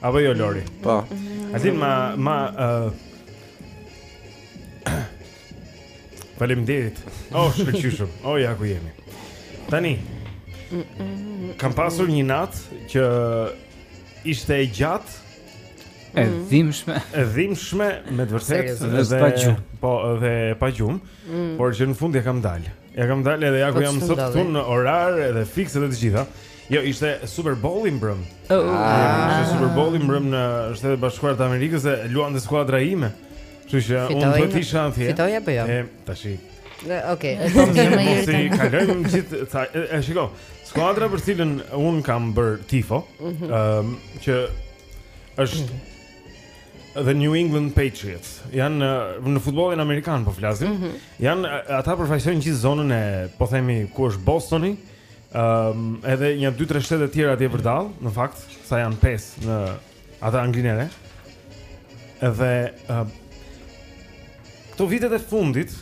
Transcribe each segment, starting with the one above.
Apo jo Lori. Po. Altin ma ma uh... Faleminderit. Oh, shkëlqyshëm. Oh, ja ku jemi. Tani. Kam pasur një natë që ishte e gjatë. E mm. dhimbshme. E dhimbshme me të vërtetë dhe pa gjumë. Po, dhe pa gjumë. Mm. Por që në fund ia kam dalë. Ia kam dalë edhe ja ku po, jam sot këtu në orar edhe fiks edhe të gjitha. Jo, ishte Super Bowl-i mbrëmë. Oh. Ah. Ishte Super Bowl-i mbrëmë në Shtetet e Bashkuara të Amerikës dhe luante skuadra ime. Kështu që unë do të isha atje. Fitoi apo jo? E tash. Okej, okay. e kam mirë më herë. Si kalojmë gjithë ta e shikoj. Skuadra për të cilën unë kam bërë tifo, ëm mhm. um, që është mm -hmm. The New England Patriots. Janë në, në futbollin amerikan po flasim. Mm -hmm. Janë ata përfaqësojnë gjithë zonën e, po themi, ku është Bostoni. Ëm um, edhe nja dy tre shtete të tjera atje vërdallë, në fakt, sa janë pesë në atë Anglinë e Re. Edhe uh, këto vitet e fundit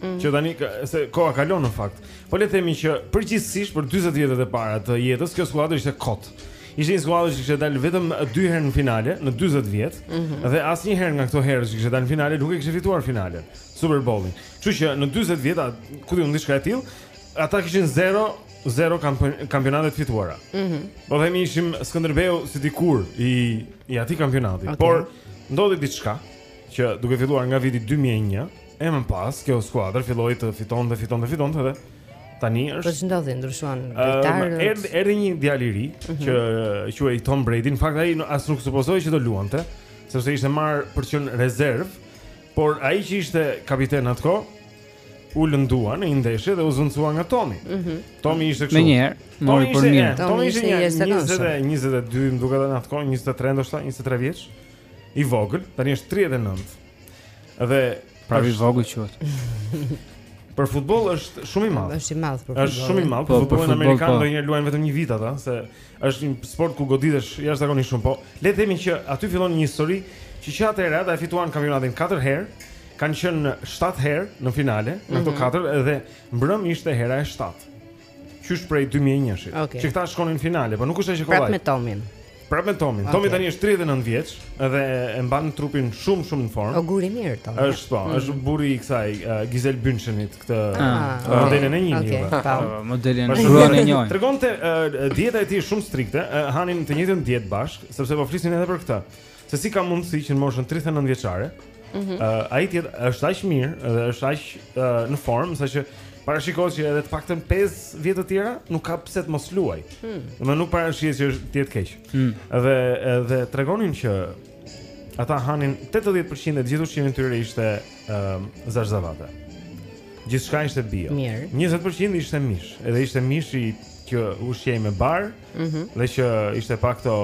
mm. që tani se koha kalon në fakt. Po le të themi që përgjithësisht për 40 vjetët e para të jetës kjo skuadër ishte kot. Ishte një skuadër që kishte dalë vetëm dy herë në finale në 40 vjet mm -hmm. dhe asnjëherë nga këto herë që kishte dalë në finale nuk e kishte fituar finalen Super Bowl-in. Kështu që në 40 vjet, ku di unë diçka e tillë, Ata kishin 0 0 kampionate të fituara. Mhm. Mm po themi ishim Skënderbeu si dikur i i atij kampionati, okay. por ndodhi diçka që duke filluar nga viti 2001 e më pas kjo skuadër filloi të fitonte, fitonte, fitonte dhe tani është Po ç'ndodhi ndryshuan lojtarët. Erdhi erdhi një djalë i ri mhm. që quhej Tom Brady, në fakt ai as nuk supozohej që do luante, sepse ishte marrë për të qenë rezervë, por ai që ishte kapiten atë kohë u lëndua në një ndeshje dhe u zëvendësua nga Tomi. Mm -hmm. Tomi ishte kështu. Menjëherë, mori për mirë. Tomi ishte një 20 22, më duket në atë kohë, 23 ndoshta, 23 vjeç. I vogël, tani është 39. Dhe pra i vogël quhet. Për futboll është shumë i madh. Është i madh për futboll. Është shumë i madh për po, futbollin amerikan, po. ndonjëherë luajnë vetëm një vit ata, se është një sport ku goditesh jashtëzakonisht shumë, po le të themi që aty fillon një histori që që atëherë ata e fituan kampionatin 4 herë. Kanë qenë 7 herë në finale, mm -hmm. në këto mhm. katër dhe mbrëmë ishte hera e 7. Qysh prej 2001-shit. Okay. Që këta shkonin në finale, por nuk është asgjë kollaj. Prapë me Tomin. Prapë me Tomin. Okay. Tomi tani është 39 vjeç dhe e mban trupin shumë shumë në formë. Ogur i mirë Tomi. Është po, mm. është burri i kësaj uh, Gisele Bündchenit këtë ah, ah, modelen e njeh. Okay. Po. Ah, po, modelen, gruan e njëjtë. Tregonte uh, dieta e tij shumë strikte, uh, hanin të njëjtën dietë bashkë, sepse po flisin edhe për këtë. se si ka mundësi që në moshën 39 vjeçare, ëh, mm -hmm. uh, ai tjetri është aq mirë dhe është aq uh, në formë saqë parashikohet që edhe të paktën 5 vjet të tjera nuk ka pse të mos luajë. Hmm. Domethënë nuk parashikohet që të jetë keq. Hmm. Dhe dhe tregonin që ata hanin 80% e gjithë ushqimit të tyre ishte ëh um, zarzavate. Gjithçka ishte bio. Mirë. 20% ishte mish, edhe ishte mishi që ushqehej me bar. Mhm. Mm dhe që ishte pa këto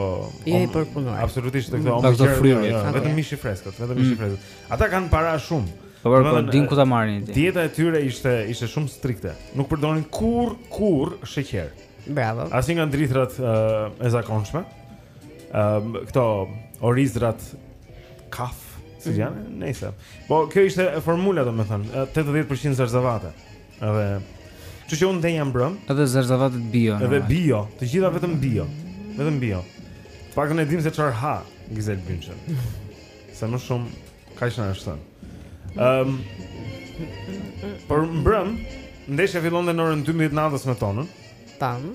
jo i përpunuar. Absolutisht këto mm. OMGJ. Jo, vetëm mish i freskët, vetëm mish i mm. freskët. Ata kanë para shumë. Po po, dinë ku ta marrin ti. Dieta e tyre ishte ishte shumë strikte. Nuk përdornin kurrë kurrë sheqer. Bravo. Asnjë nga drithërat uh, e zakonshme. Ëm uh, këto orizrat kafe, si mhm. janë? Mm -hmm. Nejse. Po kjo ishte formula domethënë, 80% zarzavate. Edhe Kështu që unë ndenja mbrëm. Edhe zarzavatet bio. Edhe bio, të gjitha vetëm bio. Vetëm bio. Të paktën ne dimë se çfarë ha Gisele Bündchen. Se më shumë kaq na është thënë. Ehm. Um, por mbrëm ndeshja fillonte në orën 12 të natës me tonën. Tonë.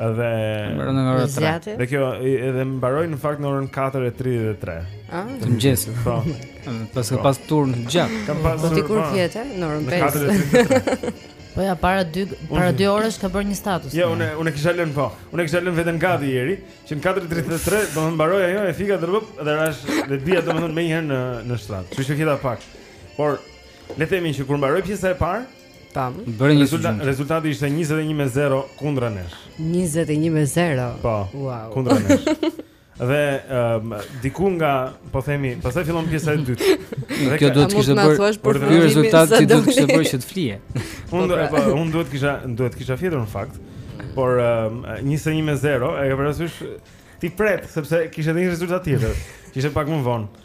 Dhe mbaron në orën 3. Dhe kjo edhe mbaroi në fakt në orën 4:33. Ah, të mëngjesit. Po. Paska pas turn të gjatë. Kam pas. Po ti ke fjetur në orën 5. Në 4:33. Po ja para dy para dy orësh ka bërë një status. Jo, unë unë kisha lënë po. Unë kisha lënë veten gati Iri, që në 4:33 do të mbarojë ajo e fika dhe rrop dhe rash dhe bia domethënë menjëherë në në shtrat. Kështu që fjeta pak. Por le të themi që kur mbaroi pjesa e parë, Tam. Bëre një rezultat. Rezultati ishte 21 me 0 kundra nesh. 21 me 0. Po. Wow. Kundra nesh. Dhe um, diku nga, po themi, pastaj fillon pjesa e dytë. Dhe kjo duhet të kishte bërë për ky rezultat që duhet të kishte bërë që të flije. Unë do, po, unë duhet kisha, duhet kisha fjetur në fakt. Por um, 21 me 0, e ke parasysh ti pret sepse kishte një rezultat tjetër. Kishte pak më vonë.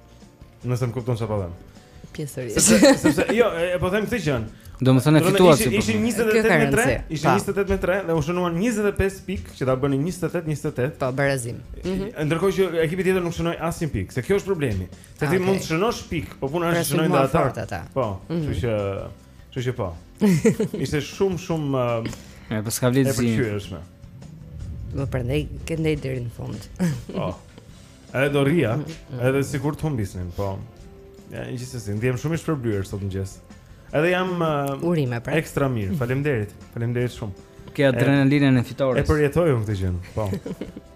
Nëse më kupton çfarë po them. Pjesërisht. Sepse, sepse jo, e po them këtë se. Domethënë e fituat si. Ishin 28 me 3, ishin 28 me 3 dhe u shënuan 25 pikë që ta bënin 28 28. Po barazim. Mhm. Ndërkohë që ekipi tjetër nuk shënoi asnjë pikë, se kjo është problemi. Se ti ah, mund të shënosh pikë, po puna është po shënojnë dhe ata. Po, mhm. kështu që kështu që po. Ishte shumë shumë e pëlqyeshme. Po prandaj ndenja deri në fund. Po. Edhe do rrija, edhe sikur të humbisnin, po. Ja, gjithsesi, ndihem shumë i shpërblyer sot në mëngjes. Edhe jam uh, urime pra. Ekstra mirë. Faleminderit. Faleminderit shumë. Ke adrenalinën e fitores. E përjetoj unë këtë gjë. Po.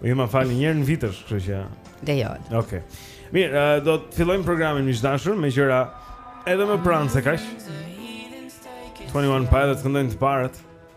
U jemi falë një herë në vit është, kështu që. Lejohet. Okej. Okay. Mirë, uh, do të fillojmë programin miq të dashur me gjëra edhe më pranë se kaq. 21 Pilots këndojnë të parët.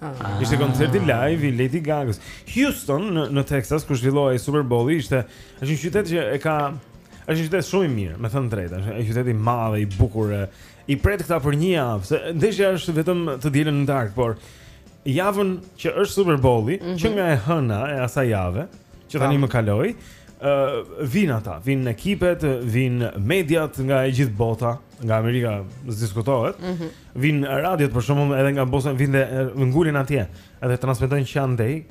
Ah. Ishte koncerti live i Lady Gaga. Houston në, në Texas ku zhvillohej Super Bowl ishte është një qytet që e ka është një qytet shumë i mirë, me thënë të drejtën, është një qytet i madh i bukur. I pret këta për një javë, se ndeshja është vetëm të dielën në darkë, por javën që është Super Bowl-i, mm -hmm. që nga e hëna e asaj jave, që tani më kaloi, ë uh, vin ata, vin ekipet, vin mediat nga e gjithë bota. nga Amerika s'diskutohet, mm -hmm. vin radiot për shembull edhe nga Boston vin dhe ngulen atje, edhe transmetojnë që andej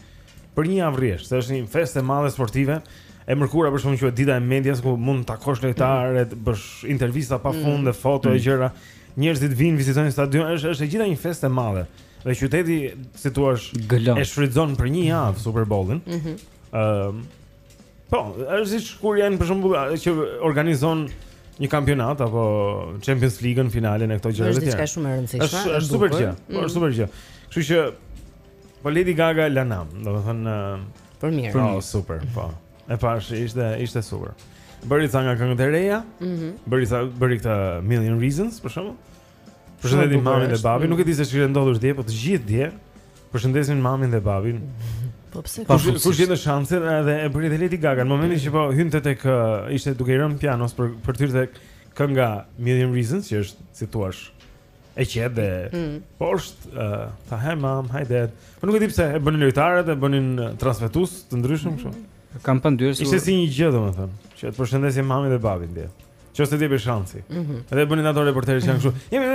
për një javë rresht, se është një festë e madhe sportive. E mërkura për shembull është dita e medias ku mund të takosh lojtarët, të bësh intervista pa mhm. fund dhe foto e mhm. gjëra. Njerëzit vinë vizitojnë stadion, është është e gjitha një festë e madhe. Dhe qyteti, si t'thuash, e shfrytëzon për një javë Super Bowl-in. Ëm, mm -hmm. uh, Po, është si kur janë për shembull që organizon një kampionat apo Champions League-n finalen e këto gjëra të tjera. Është diçka shumë e rëndësishme. Është është super gjë. Po, është mm. super gjë. Kështu që po Lady Gaga la nam, domethënë për mirë. Po, super, po. E pashë ishte ishte super. Bëri ca nga këngët e reja. Mhm. Bëri ca bëri këtë Million Reasons për shembull. Përshëndesim mamin dhe babin. Nuk e di se çfarë ka ndodhur dje, po të gjithë dje përshëndesnin mamin dhe babin. Po se kush kush gjente shansin edhe e bëri dhe Lady Gaga në momentin që po hynte tek ishte duke i rënë pianos për për të tek kënga Million Reasons që është si t'thuash e qetë dhe mm. poshtë uh, tha hey mom, hey dad. Po nuk e di pse e bënin, lojtarët e bënin transmetues të ndryshëm kështu. Mm. Kam pandehur se ishte si një gjë domethënë, që të përshëndesim mamin dhe babin dhe. Qoftë se t'jepet shansi mm -hmm. Edhe bënin ata reporterët që janë kështu Jemi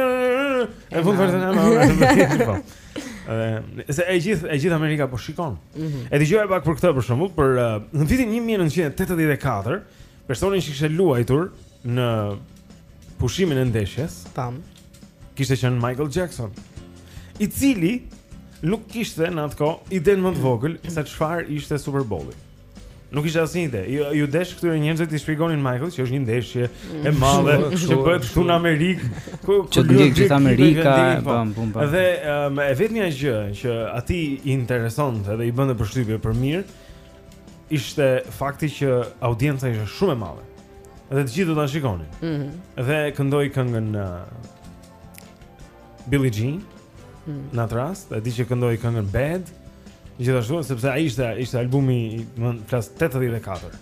E fund fërë të në më Edhe se e gjithë e gjithë Amerika po shikon. Mm -hmm. E dëgjoja pak për këtë për shembull, për uh, në vitin 1984, personi që kishte luajtur në pushimin e ndeshjes, tam, kishte qenë Michael Jackson, i cili nuk kishte në atë kohë idenë më të vogël se çfarë ishte Super Bowl-i. Nuk kishte asnjë ide. Iu, iu desh këtyre njerëzve t'i shpjegonin Michael që është një ndeshje e mm. madhe që bëhet këtu në Amerikë, ku që ndjek gjithë Amerika, po. bam bum bam. Dhe um, e vetmja gjë që atij i interesonte dhe i bënte përshtypje për mirë ishte fakti që audienca ishte shumë e madhe. Dhe të gjithë do ta shikonin. Mm -hmm. Dhe këndoi këngën uh, Billie Jean. Mm. Në atë rast, e di që këndoi këngën Bad. Gjithashtu sepse ai ishte ishte albumi i flas 84.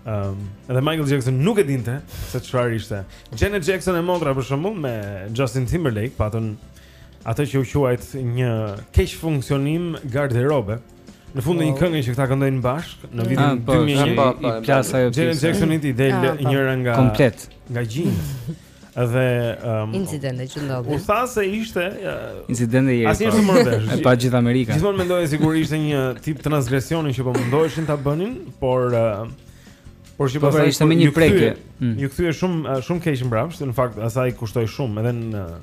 Ëm, um, edhe Michael Jackson nuk e dinte se çfarë ishte. Janet Jackson e motra për shembull me Justin Timberlake patën atë që u quajt një keqfunksionim garderobe. Në fund të një po. kënge që këta këndojnë bashkë në ah, vitin 2001 po, i plasa ajo. Janet Jackson-it i del ah, po. njëra nga komplet nga gjinjtë. Dhe um, incidenti që ndodhi. U tha se ishte uh, incidenti i Asnjë po. shumë rëndësh. E pa gjithë Amerika. Gjithmonë mendoja sigurisht ishte një tip transgresioni që po mundoheshin ta bënin, por uh, por që po, pastaj ishte me një prekje. Mm. Iu kthye shumë uh, shumë keq mbrapsht, në fakt asaj i kushtoi shumë edhe në uh,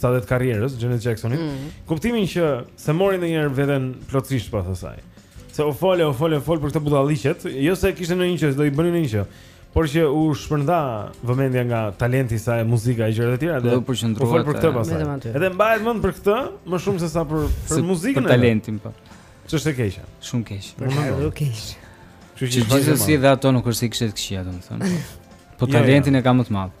stadet e karrierës Janet Jacksonit. Mm. Kuptimin që s'e mori ndonjëherë veten plotësisht pas asaj. Se u fol, u fol, u fol për këtë budalliqet, jo se kishte ndonjë që do i bënin ndonjë gjë. Por që u shpërnda vëmendja nga talenti i saj e muzika e gjëra të tjera dhe u përqendrua. Po për këtë pastaj. Edhe mbahet mend për këtë më shumë se sa për për muzikën. Për talentin po. Që është e keqja. Shumë keq. Për më shumë keq. Kështu që gjithsesi edhe ato nuk është se kishte të këqija domethënë. Po, po talentin e ka më të madh.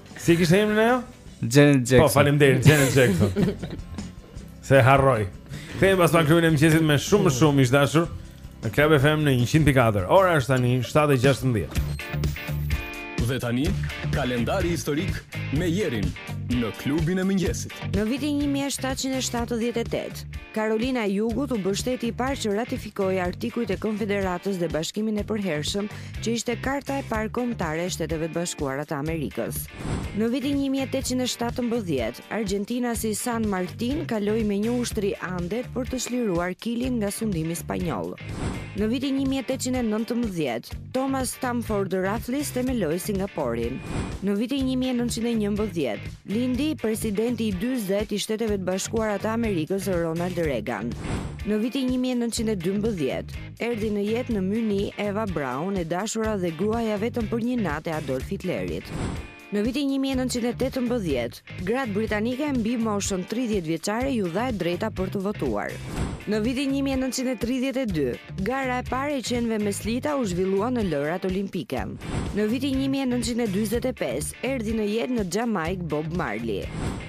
Si kishte emrin ajo? Janet po, Jackson. Po faleminderit Janet Jackson. Se harroj. Kthehem pas pak Klubin e Mëngjesit me shumë shumë ish dashur në Club FM në 100.4. Ora është tani 7:16. Dhe tani, kalendari historik me Jerin në klubin e mëngjesit. Në vitin 1778, Karolina e Jugut u bë shteti i parë që ratifikoi artikujt e Konfederatës dhe Bashkimin e Përhershëm që ishte karta e parë kombëtare e Shteteve të Bashkuara të Amerikës. Në vitin 1817, argjentinasi San Martin kaloi me një ushtri Andet për të çliruar Kilin nga sundimi spanjoll. Në vitin 1819, Thomas Stamford Raffles themeloi Singaporin. Në vitin 1911, lindi presidenti i 40 i Shteteve të Bashkuara të Amerikës, Ronald Reagan. Në vitin 1912, Erdhi në jetë në Mynih Eva Braun, e dashura dhe gruaja vetëm për një natë e Adolf Hitlerit. Në vitin 1918, grave britanike mbi moshën 30 vjeçare iu dha e drejta për të votuar. Në vitin 1932, gara e parë e qenve me slita u zhvillua në Lojërat olimpike. Në vitin 1945, erdhi në jetë në Xhamajkë Bob Marley.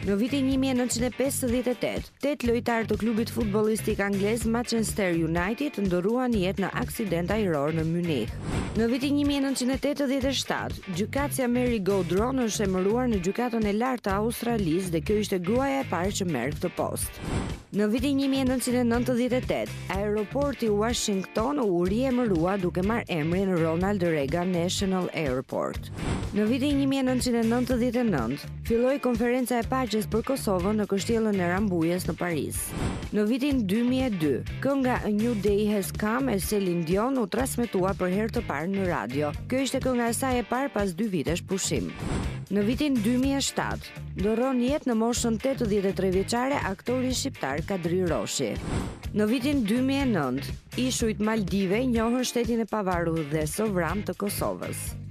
Në vitin 1958, Tetë lojtarë të klubit futbollistik anglez Manchester United ndërruan jetë në aksident ajror në Mynih. Në vitin 1987, gjykatësja Mary Gaudron është emëruar në Gjykatën e Lartë të Australisë dhe kjo ishte gruaja e parë që merr këtë post. Në vitin 1998, aeroporti Washington u riemërua duke marrë emrin Ronald Reagan National Airport. Në vitin 1999, Filloi Konferenca e Paqes për Kosovën në Kështjellën e Rambujesë në Paris. Në vitin 2002, kënga A New Day Has Come e Celine Dion u transmetua për herë të parë në radio. Kjo ishte kënga e saj e parë pas dy vitesh pushim. Në vitin 2007, ndërron jetë në moshën 83 vjeçare aktori shqiptar Kadri Roshi. Në vitin 2009, ishujt Maldive njohin shtetin e pavarur dhe sovran të Kosovës.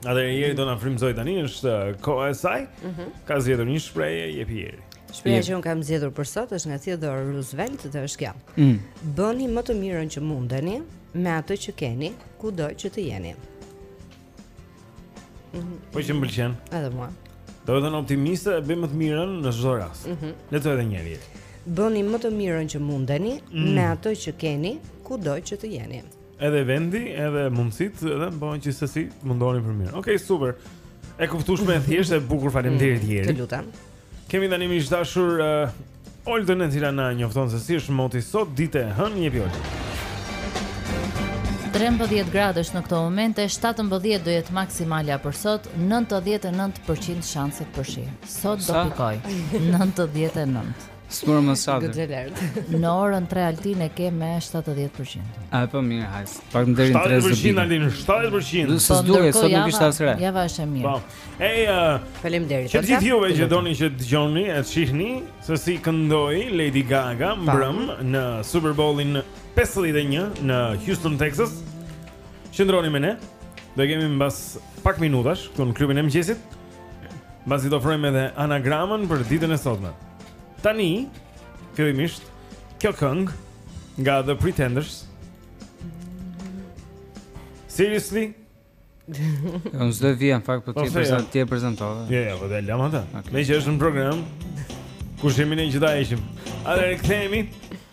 Atëherë Jeri do na frymëzojë tani është uh, koha e saj. Mm -hmm. Ka zgjedhur një shprehje jepi Jeri. Shprehja që unë kam zgjedhur për sot është nga Theodore Roosevelt dhe është kjo. Mm. Bëni më të mirën që mundeni me atë që keni, kudo që të jeni. Mm -hmm. Po që më pëlqen. Edhe mua. Do me thënë optimiste e bëjmë më të mirën në çdo rast. Mm -hmm. Lexoje edhe një herë. Bëni më të mirën që mundeni mm. me atë që keni, kudo që të jeni. Edhe vendi, edhe mundësitë, edhe më bëhen që sesi mundonim për mirë. Okej, okay, super. E kuptueshme, thjesht e bukur faleminderit mm, Jeri. Të lutem. Kemi tani miq dashur uh, eh, Oldën e cila na njofton se si është moti sot ditë e hënë, jepi Olda. 13 gradë është në këto momente, 17 do jetë maksimalja për sot, 99% shanset për shi. Sot do pikojë. 99. Sturë më sabi Në orën 3 Altin e ke me 70% A e po mirë hajs Pak më deri në 3 zëbi 70% Altin 70% Dhe siç duket sot nuk është as re Java është e mirë po. Ej uh, Faleminderit Të gjithë juve që doni që dëgjoni E të shihni Se si këndoi Lady Gaga Mbrëm në Super Bowlin 51 Në Houston, Texas Qëndroni me ne Do kemi mbas pak minutash Këtu në klubin e mëngjesit Mbasi t'ofrojmë edhe anagramën për ditën e sotme. Tani, fillimisht, kjo këngë nga The Pretenders. Seriously? Unë s'do vija në fakt për po po, jo. jo, ti e prezentove. Jo, jo, dhe lëma ta. Meqë është në program, kush jemi ne që ta heqim. Atëherë kthehemi,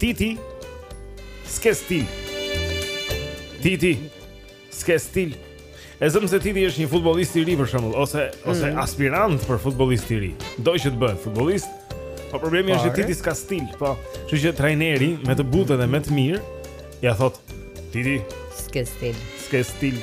Titi s'ke stil Titi s'ke stil E zëmë se Titi është një futbolist i ri për shembull ose ose mm. aspirant për futbolist i ri. Do që të bëhet futbolist. Po problemi është që Titi s'ka stil, po. Kështu që trajneri me të butë dhe me të mirë ia thotë Titi, s'ke stil. S'ke stil.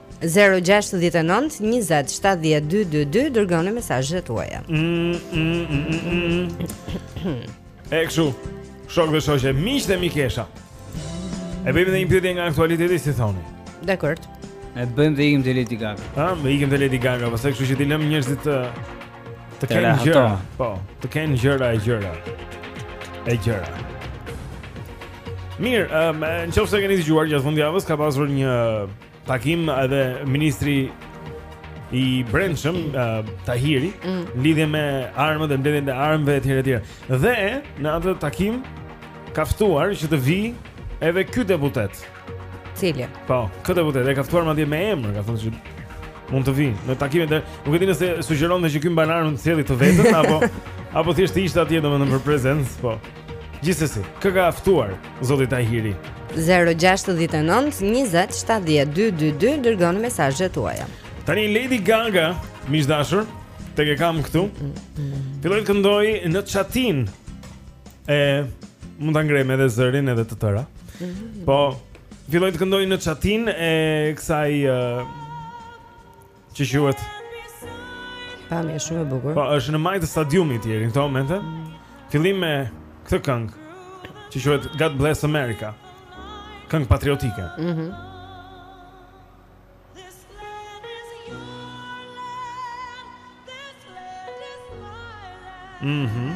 Zero gjashtë dhjetë e nëntë njëzet shtatë dhjetë dy dy dy dërgoni mesazhet tuaja. Mm, mm, mm, mm, mm. E kshu, shok dhe shoqe, miq dhe mikesha. E bëjmë edhe një pyetje nga aktualiteti si thoni. Dakord. E bëjmë dhe ikim te Lady Gaga. Ha, mirë ikim te Lady Gaga, pastaj kështu që t'i lëmë njerëzit të të Të kenë rehato. gjëra. Po, të kenë gjëra e gjëra. E gjëra. Mirë, um, në qoftë se keni dëgjuar gjatë fundjavës, ka pasur një Takim edhe ministri i brendshëm uh, Tahiri mm. lidhje me armët dhe mbledhjen e armëve etj etj. Dhe në atë takim ka ftuar që të vijë edhe ky deputet. Cili? Po, ky deputet e ka ftuar madje me emër, ka thënë se mund të vijë në takim edhe nuk e di nëse sugjeronte që ky mban armë të sjellë të vetën apo apo thjesht të ishte atje domethënë për prezencë, po. Gjithsesi, kë ka ftuar zoti Tahiri? 0692070222 dërgoni mesazhet tuaja. Tani Lady Gaga, miq dashur, tek e kam këtu. Filloi të këndojë në çatinë e, mund ta ngrem edhe zërin edhe të tëra. Po filloi të këndojë në çatinë e kësaj Që quhet Pami është shumë e bukur. Po është në majë të stadiumit deri në këtë moment. Mm. Fillimi me këtë këngë që quhet God Bless America. Këngë patriotike. Mhm. Mm Mhm. Mm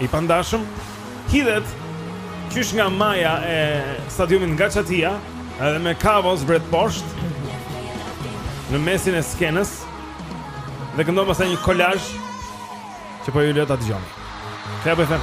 I pandashëm hidhet qysh nga maja e stadiumit nga çatia, edhe me kavo zbret poshtë në mesin e skenës dhe këndon pastaj një kolazh që po ju lë ta dëgjoni. Këta po i them.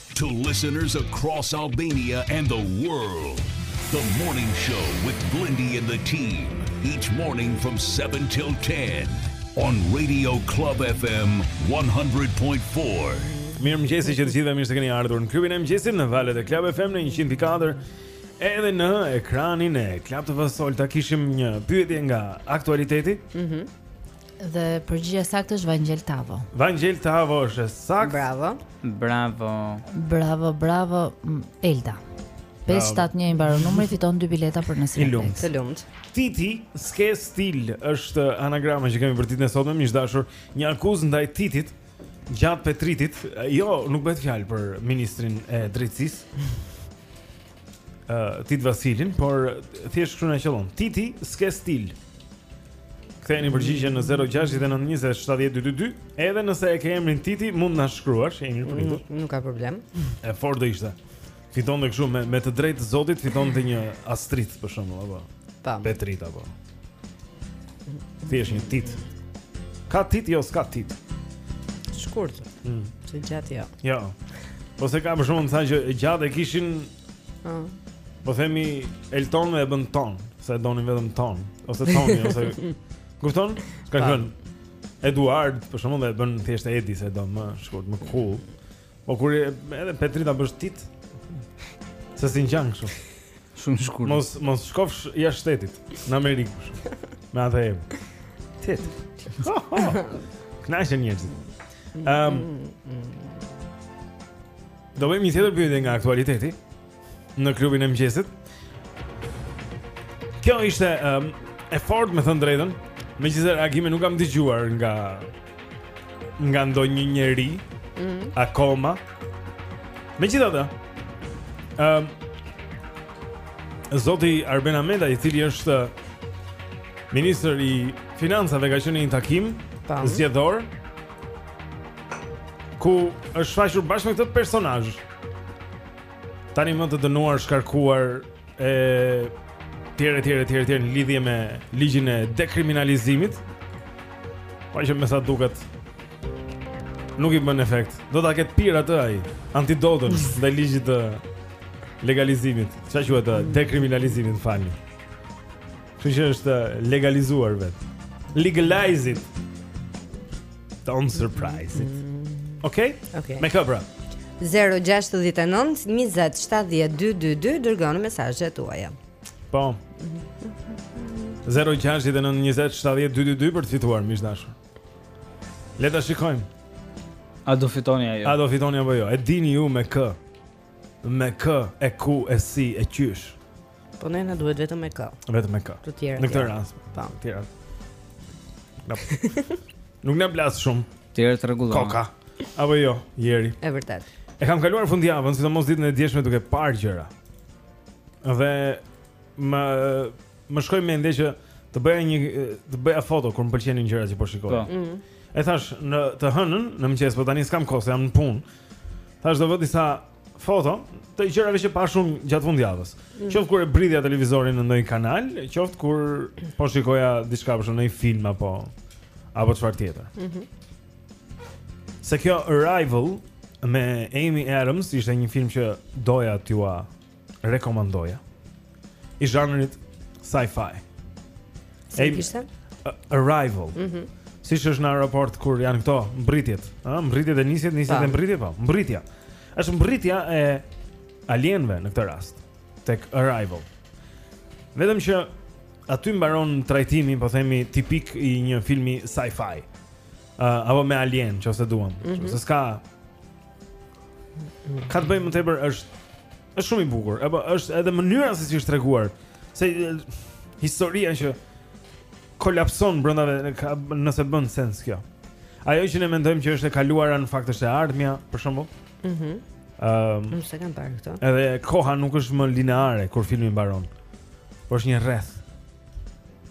To listeners across Albania and the world, the morning show with Blendi and the team, each morning from 7 till 10 on Radio Club FM 100.4. Mirëmëngjesi të gjithëve mirë se keni ardhur në klubin e mëngjesit në valët e Club FM në 104 Edhe në ekranin e Club TV-së sot kishim një pyetje nga aktualiteti mm -hmm. Dhe përgjigja e saktë është Vangjel Tavo. Vangjel Tavo është e saktë. Bravo. Bravo. Bravo, bravo mm, Elda. 571 i mbaron numri fiton dy bileta për në Cineplex. Të lumtë. Të lumtë. Titi ske stil është anagrama që kemi për ditën e sotme, miq dashur. Një akuzë ndaj Titit gjatë Petritit. Jo, nuk bëhet fjalë për ministrin e drejtësisë. uh, Tit Vasilin, por thjesht kështu na qellon. Titi s'ke stil. Ktheheni përgjigjen në 0692070222, edhe nëse e ke emrin Titi, mund na shkruash, je i mirëpritur. Nuk, nuk ka problem. E fortë do ishte. Fitonte kështu me me të drejtë Zotit fitonte një Astrit për shembull apo. Tam. Petrit apo. Thjesht një tit. Ka tit jo s'ka tit. Shkurt. Mm. Se gjatë jo. Jo. Po se ka për shembull ca që gjatë e kishin. Ëh. Ah. Po themi Elton e bën ton, se e donin vetëm ton ose toni ose kupton? Ka qenë Eduard për shembull e bën thjesht Edi se do më shkurt më cool. Po kur edhe Petrit ta bësh tit. Se si tingëllon kështu. Shumë shkurt. Mos mos shkofsh jashtë shtetit, në Amerikë kështu. Me atë emër. Tit. Kënaqen njerëzit. Ehm. Do bëjmë një tjetër pyetje nga aktualiteti. në klubin e mëngjesit. Kjo ishte um, e fortë me thënë drejtën. Megjithëse reagime nuk kam dëgjuar nga nga ndonjë njeri mm -hmm. akoma. Megjithatë, ëm um, Zoti Arben Ahmetaj, i cili është uh, ministër i financave, ka qenë në një takim zgjedhor ku është shfaqur bashkë me këtë personazh. Tani më të dënuar, shkarkuar e tjera, tjera, tjera, tjera, në lidhje me ligjin e dekriminalizimit. Po që me sa duket, nuk i bën efekt. Do ta ketë pirë atë ai, antidotën ndaj ligjit të legalizimit. Ça quhet, dekriminalizimit, falni. Që që është legalizuar vetë. Legalize it. Don't surprise it. Mm. Okej? Okay? Okej. Okay. Me kë pra? 0-6-9-20-7-0-2-2-2 Dërgoni mesazhet tuaja Po 0-6-9-20-7-0-2-2-2 Për të fituar, miq të dashur Le ta shikojmë A do fitoni a jo? A do fitoni apo jo? E dini ju me kë? Me kë e ku e si e qysh? Po ne na duhet vetëm me kë. Vetëm me kë. Të tjerat. Në këtë rast. Po, të tjerat. Na. Nuk na plas shumë. Të tjerat i rregullojmë. Koka. Apo jo, Eri. Është vërtet. E kam kaluar fundjavën, sidomos ditën e djeshme duke parë gjëra. Dhe më më shkoi mendja që të bëja një të bëja foto kur më pëlqenin gjërat që po shikoj. Po. Mm -hmm. E thashë të hënën, në mëngjes, po tani s'kam kohë, jam në punë. Thashë do vë disa foto të gjërave që pashë unë gjatë fundjavës. Mm. Qoftë kur e bridhja televizorin në ndonjë kanal, qoftë kur po shikoja diçka për shembull ndonjë film apo apo çfarë tjetër. Mhm. Mm Se kjo Arrival me Amy Adams ishte një film që doja t'jua rekomandoja. i zhanrit sci-fi. Si e kishte? Arrival. Mhm. Mm siç është në aeroport kur janë këto mbërritjet, ëh, mbërritjet e nisjet, nisjet e mbërritjet po. Mbërritja. Është mbërritja e alienëve në këtë rast tek Arrival. Vetëm që aty mbaron trajtimi, po themi tipik i një filmi sci-fi. Ëh, uh, apo me alienë, qoftë se duam. Mm -hmm. Se s'ka Ka të bëjmë më tepër është Është shumë i bukur. Apo është edhe mënyra se si është treguar. Se si historia që kolapson brenda nëse bën sens kjo. Ajo që ne mendojmë që është e kaluara në fakt është e ardhmja, për shembull. Mhm. Mm Ëm, um, nuk e kam parë këtë. Edhe koha nuk është më lineare kur filmi mbaron. Por është një rreth.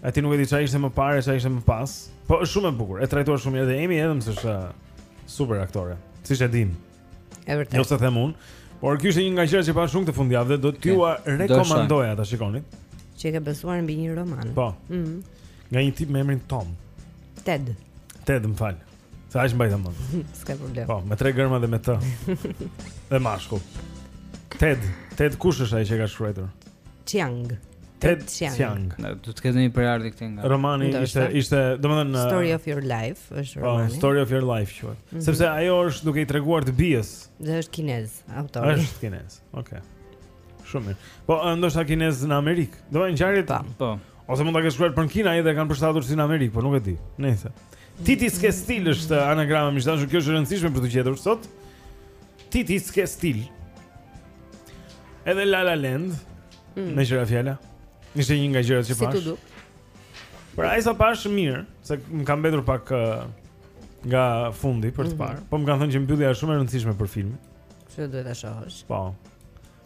Aty nuk e di çfarë ishte më parë, çfarë ishte më pas? Po është shumë e bukur. E trajtuar shumë mirë dhe Amy Adams është uh, super aktore. Siç e dimë. E vërtetë. Nëse them unë, por ky ishte një nga gjërat që pashë në këtë fundjavë dhe do t'jua rekomandoja ta shikoni. Që është bazuar mbi një roman. Po. Mhm. Mm nga një tip me emrin Tom. Ted. Ted, më fal. Sa e mbajta mend? S'ka problem. Po, me tre gërma dhe me T. Dhe mashkull. Ted, Ted kush është ai që e ka shkruar? Chiang. Ted Chiang. Ne do të kemi një përardhje këtej nga. Romani ishte ishte, domethënë uh, Story of your life, është po, romani. Po, Story of your life quhet. Mm -hmm. Sepse ajo është duke i treguar të bijës. Dhe është kinez autori. Është kinez. Okej. Okay. Shumë mirë. Po, uh, ndoshta kinez në Amerikë. Ka të ngjarë. Po. Ose mund ta ketë shkruar për Kinën ai dhe e kanë përshtatur si në Amerikë, por nuk e di. Nëse. Titi ske stil është uh, anagrama miq të dashur, kjo është e rëndësishme për të gjetur sot. Titi ske stil. Edhe La La Land. Mm. Meqë ra fjala. Ishte një nga gjërat që pashë. Si t'u duk. Po atë s'e pashë mirë, se më ka mbetur pak uh, nga fundi për të mhm. parë. Mm -hmm. Po më kanë thënë që mbyllja është shumë e rëndësishme për filmin. Që duhet ta shohësh. Po.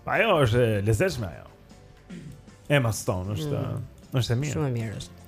Po ajo është e lezetshme ajo. Emma Stone është mm. është e mirë. Shumë e mirë është.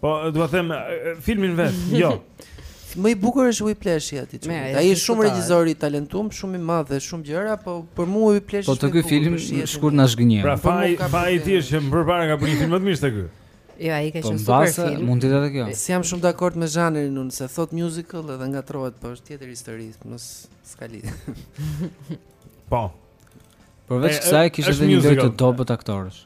Po, dua të them filmin vet, jo. Më i bukur është Whiplash-i aty. Ai është shumë regjisor i talentuar, shumë i madh dhe shumë gjëra, po për mua Whiplash-i. Po të ky film shkurt na zhgënjeu. Pra fa, fakti është që më përpara ka bërë film më të mirë se ky. Jo, ai ka po, qenë super film. Po mund të jetë kjo. S'jam shumë dakord me zhanrin unë se thotë musical edhe ngatrohet, po është tjetër histori, nejse s'ka lidhje. Po. Përveç kësaj kishte edhe një lojë të dobët aktorësh.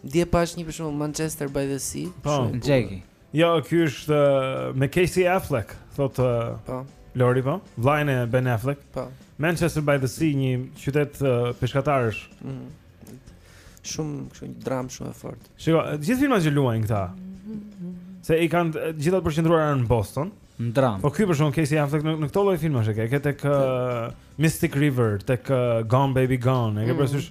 Dje pashë një për shembull Manchester by the Sea. Po, Jackie. Jo, ky është uh, me Casey Affleck, thotë. Uh, po. Lori po, vllain e Ben Affleck. Po. Manchester by the Sea, një qytet uh, peshkatarësh. Mhm. Shumë, kështu një dramë shumë e fortë. Shiko, gjithë filmat që luajnë këta. Se i kanë gjithë ato përqendruar në Boston. Në dramë. Po ky për shkak Casey Affleck në, në këto lloj filmash e ke, ke tek uh, Mystic River, tek uh, Gone Baby Gone, e ke mm. parasysh?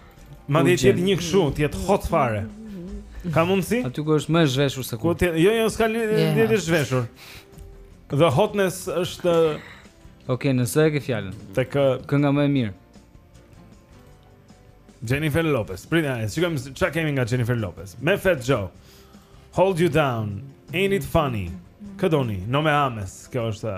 Madje të jetë një kështu, të jetë hot fare Ka mundësi? Aty ku është më e zhveshur se ku? Jo, jo, s'ka lidhje të jetë e zhveshur The hotness është Ok, nëse e ke fjalën Te kë... Kënga më e mirë e Jennifer Lopez Prit, ta shohim ça kemi nga Jennifer Lopez Me Fat Joe Hold you down Ain't it funny Kë doni, no me ames Kjo është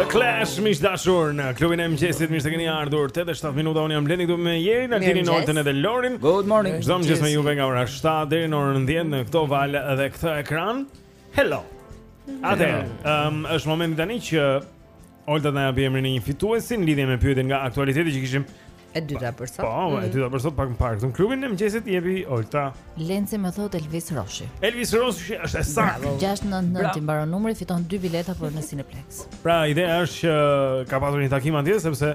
The Clash miq të dashur në klubin e mëngjesit mirë se keni ardhur 8 e 7 minuta unë jam Blendi këtu me Jerin Altinin Oltën edhe Lorin Good morning Çdo mëngjes me juve nga ora 7 deri në orën 10 në këto valë dhe këtë ekran Hello Atëherë është momenti tani që Olta na jep emrin e një fituesi në lidhje me pyetjen nga aktualiteti që kishim E dyta për sot. Po, e mm. dyta për sot pak më parë. Në klubin e mëngjesit jepi Olta. Lenci më thotë Elvis Roshi. Elvis Roshi është e saktë. 699 i mbaron numri, fiton dy bileta për në Cineplex. Pra, ideja është që ka pasur një takim atje sepse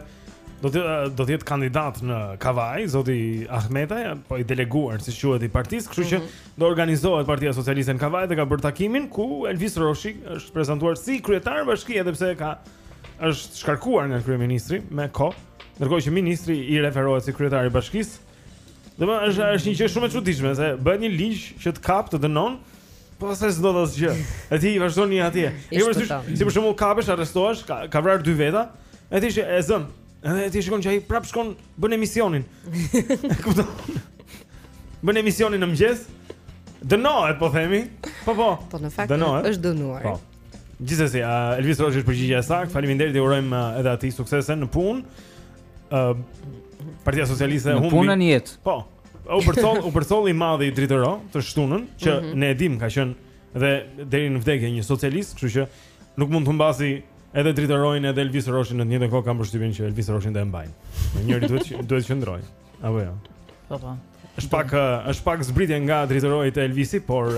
do të do të jetë kandidat në Kavajë, zoti Ahmetaj, po i deleguar, siç quhet i partisë, kështu që mm -hmm. Do organizohet Partia Socialiste në Kavajë dhe ka bërë takimin ku Elvis Roshi është prezantuar si kryetar bashkie edhe pse ka është shkarkuar nga kryeministri me kohë, ndërkohë që ministri i referohet si kryetari i bashkisë. Domethënë, një gjë shumë e çuditshme Se bëhet një ligj që të kap të dënon Po pastaj s'do të thotë asgjë Edhe ti vazhdon atje E ke parasysh, si për shembull kapesh, arrestohesh Ka, ka vrarë dy veta Edhe ti që e zëmë Edhe ti shikon që ai prap shkon bën emisionin. E kupton? Bën emisionin në mëngjes. Dënohet, po themi. Po po. Po në fakt dënohet. është dënuar. Po. Gjithsesi, uh, Elvis Roshi është përgjigja e saktë. Faleminderit, i urojmë uh, edhe atij suksese në punë. Ë uh, Partia Socialiste humbi. Në punë, në jetë. Po. U përcoll, u përcoll i madhi Dritëro të shtunën që mm -hmm. ne e dim ka qenë dhe deri në vdekje një socialist, kështu që Nuk mund të humbasë edhe Dritëroin edhe Elvis Roshin në të njëjtën kohë kam përshtypjen që Elvis Roshin do e mbajnë. Njëri duhet duhet të qëndrojë. Apo jo. Po po. Është pak është pak zbritje nga Dritëroi te Elvisi, por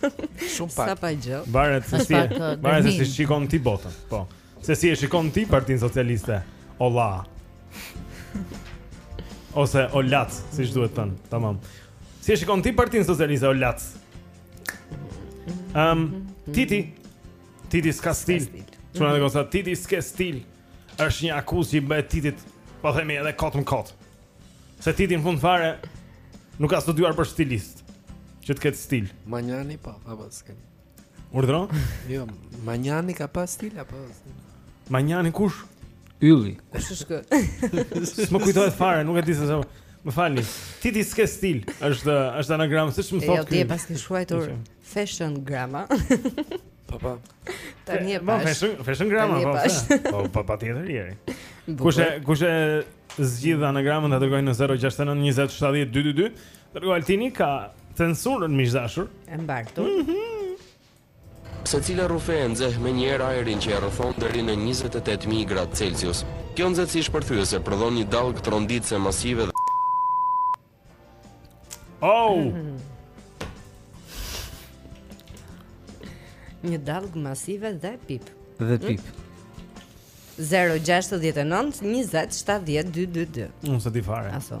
shumë pak. Sa pak gjë. Varet se si. Varet se si e shikon ti botën. Po. Se si e shikon ti Partinë Socialiste. Olla. Ose Olac, siç duhet thënë. Tamam. Si e shikon ti Partinë Socialiste Olac? Ehm, Titi. Titi s'ka stil. Çuna dhe goca, Titi s'ke stil. Është një akuzë që i bëhet Titit, po themi edhe kot më kot. Se Titi në fund fare nuk ka studiuar për stilist. Që të ketë stil. Manjani po, apo s'ka. Urdhëro? Jo, Manjani ka pas stil apo? Manjani kush? Ylli. Kush është ky? S'më kujtohet fare, nuk e di se sa. Më falni. Titi s'ke stil. Është është anagram, siç më thotë. Jo, ti e paske shkruar fashion grama. Po po. Tani e bash. Fashion fashion grama, po. Po po pa tjetër ieri. Kush e kush e zgjidh anagramën ta dërgojë në 0692070222. Ndërkohë Altini ka censurën miq të dashur. E mbartur. Mhm. Secila rrufe e nxeh menjëherë ajrin që e rrethon deri në njëzet e tetë mijë gradë Celsius. Kjo nxehtësi shpërthyese prodhon një dallgë tronditëse masive dhe Oh! Një dallgë masive dhe pip. Dhe pip. Hmm? 069 20 70 222. Unë s'e di fare. Aso.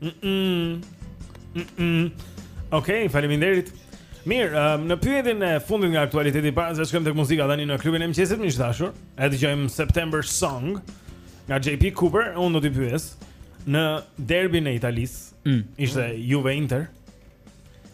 Mm -mm. Mm -mm. Ok, faleminderit. Mirë, um, në pyetjen e fundit nga aktualiteti para se të shkojmë tek muzika tani në klubin e mëngjesit miq të dashur, e dëgjojmë September Song nga JP Cooper, unë do t'i pyes në derbin e Italisë. Mm. Ishte Juve Inter.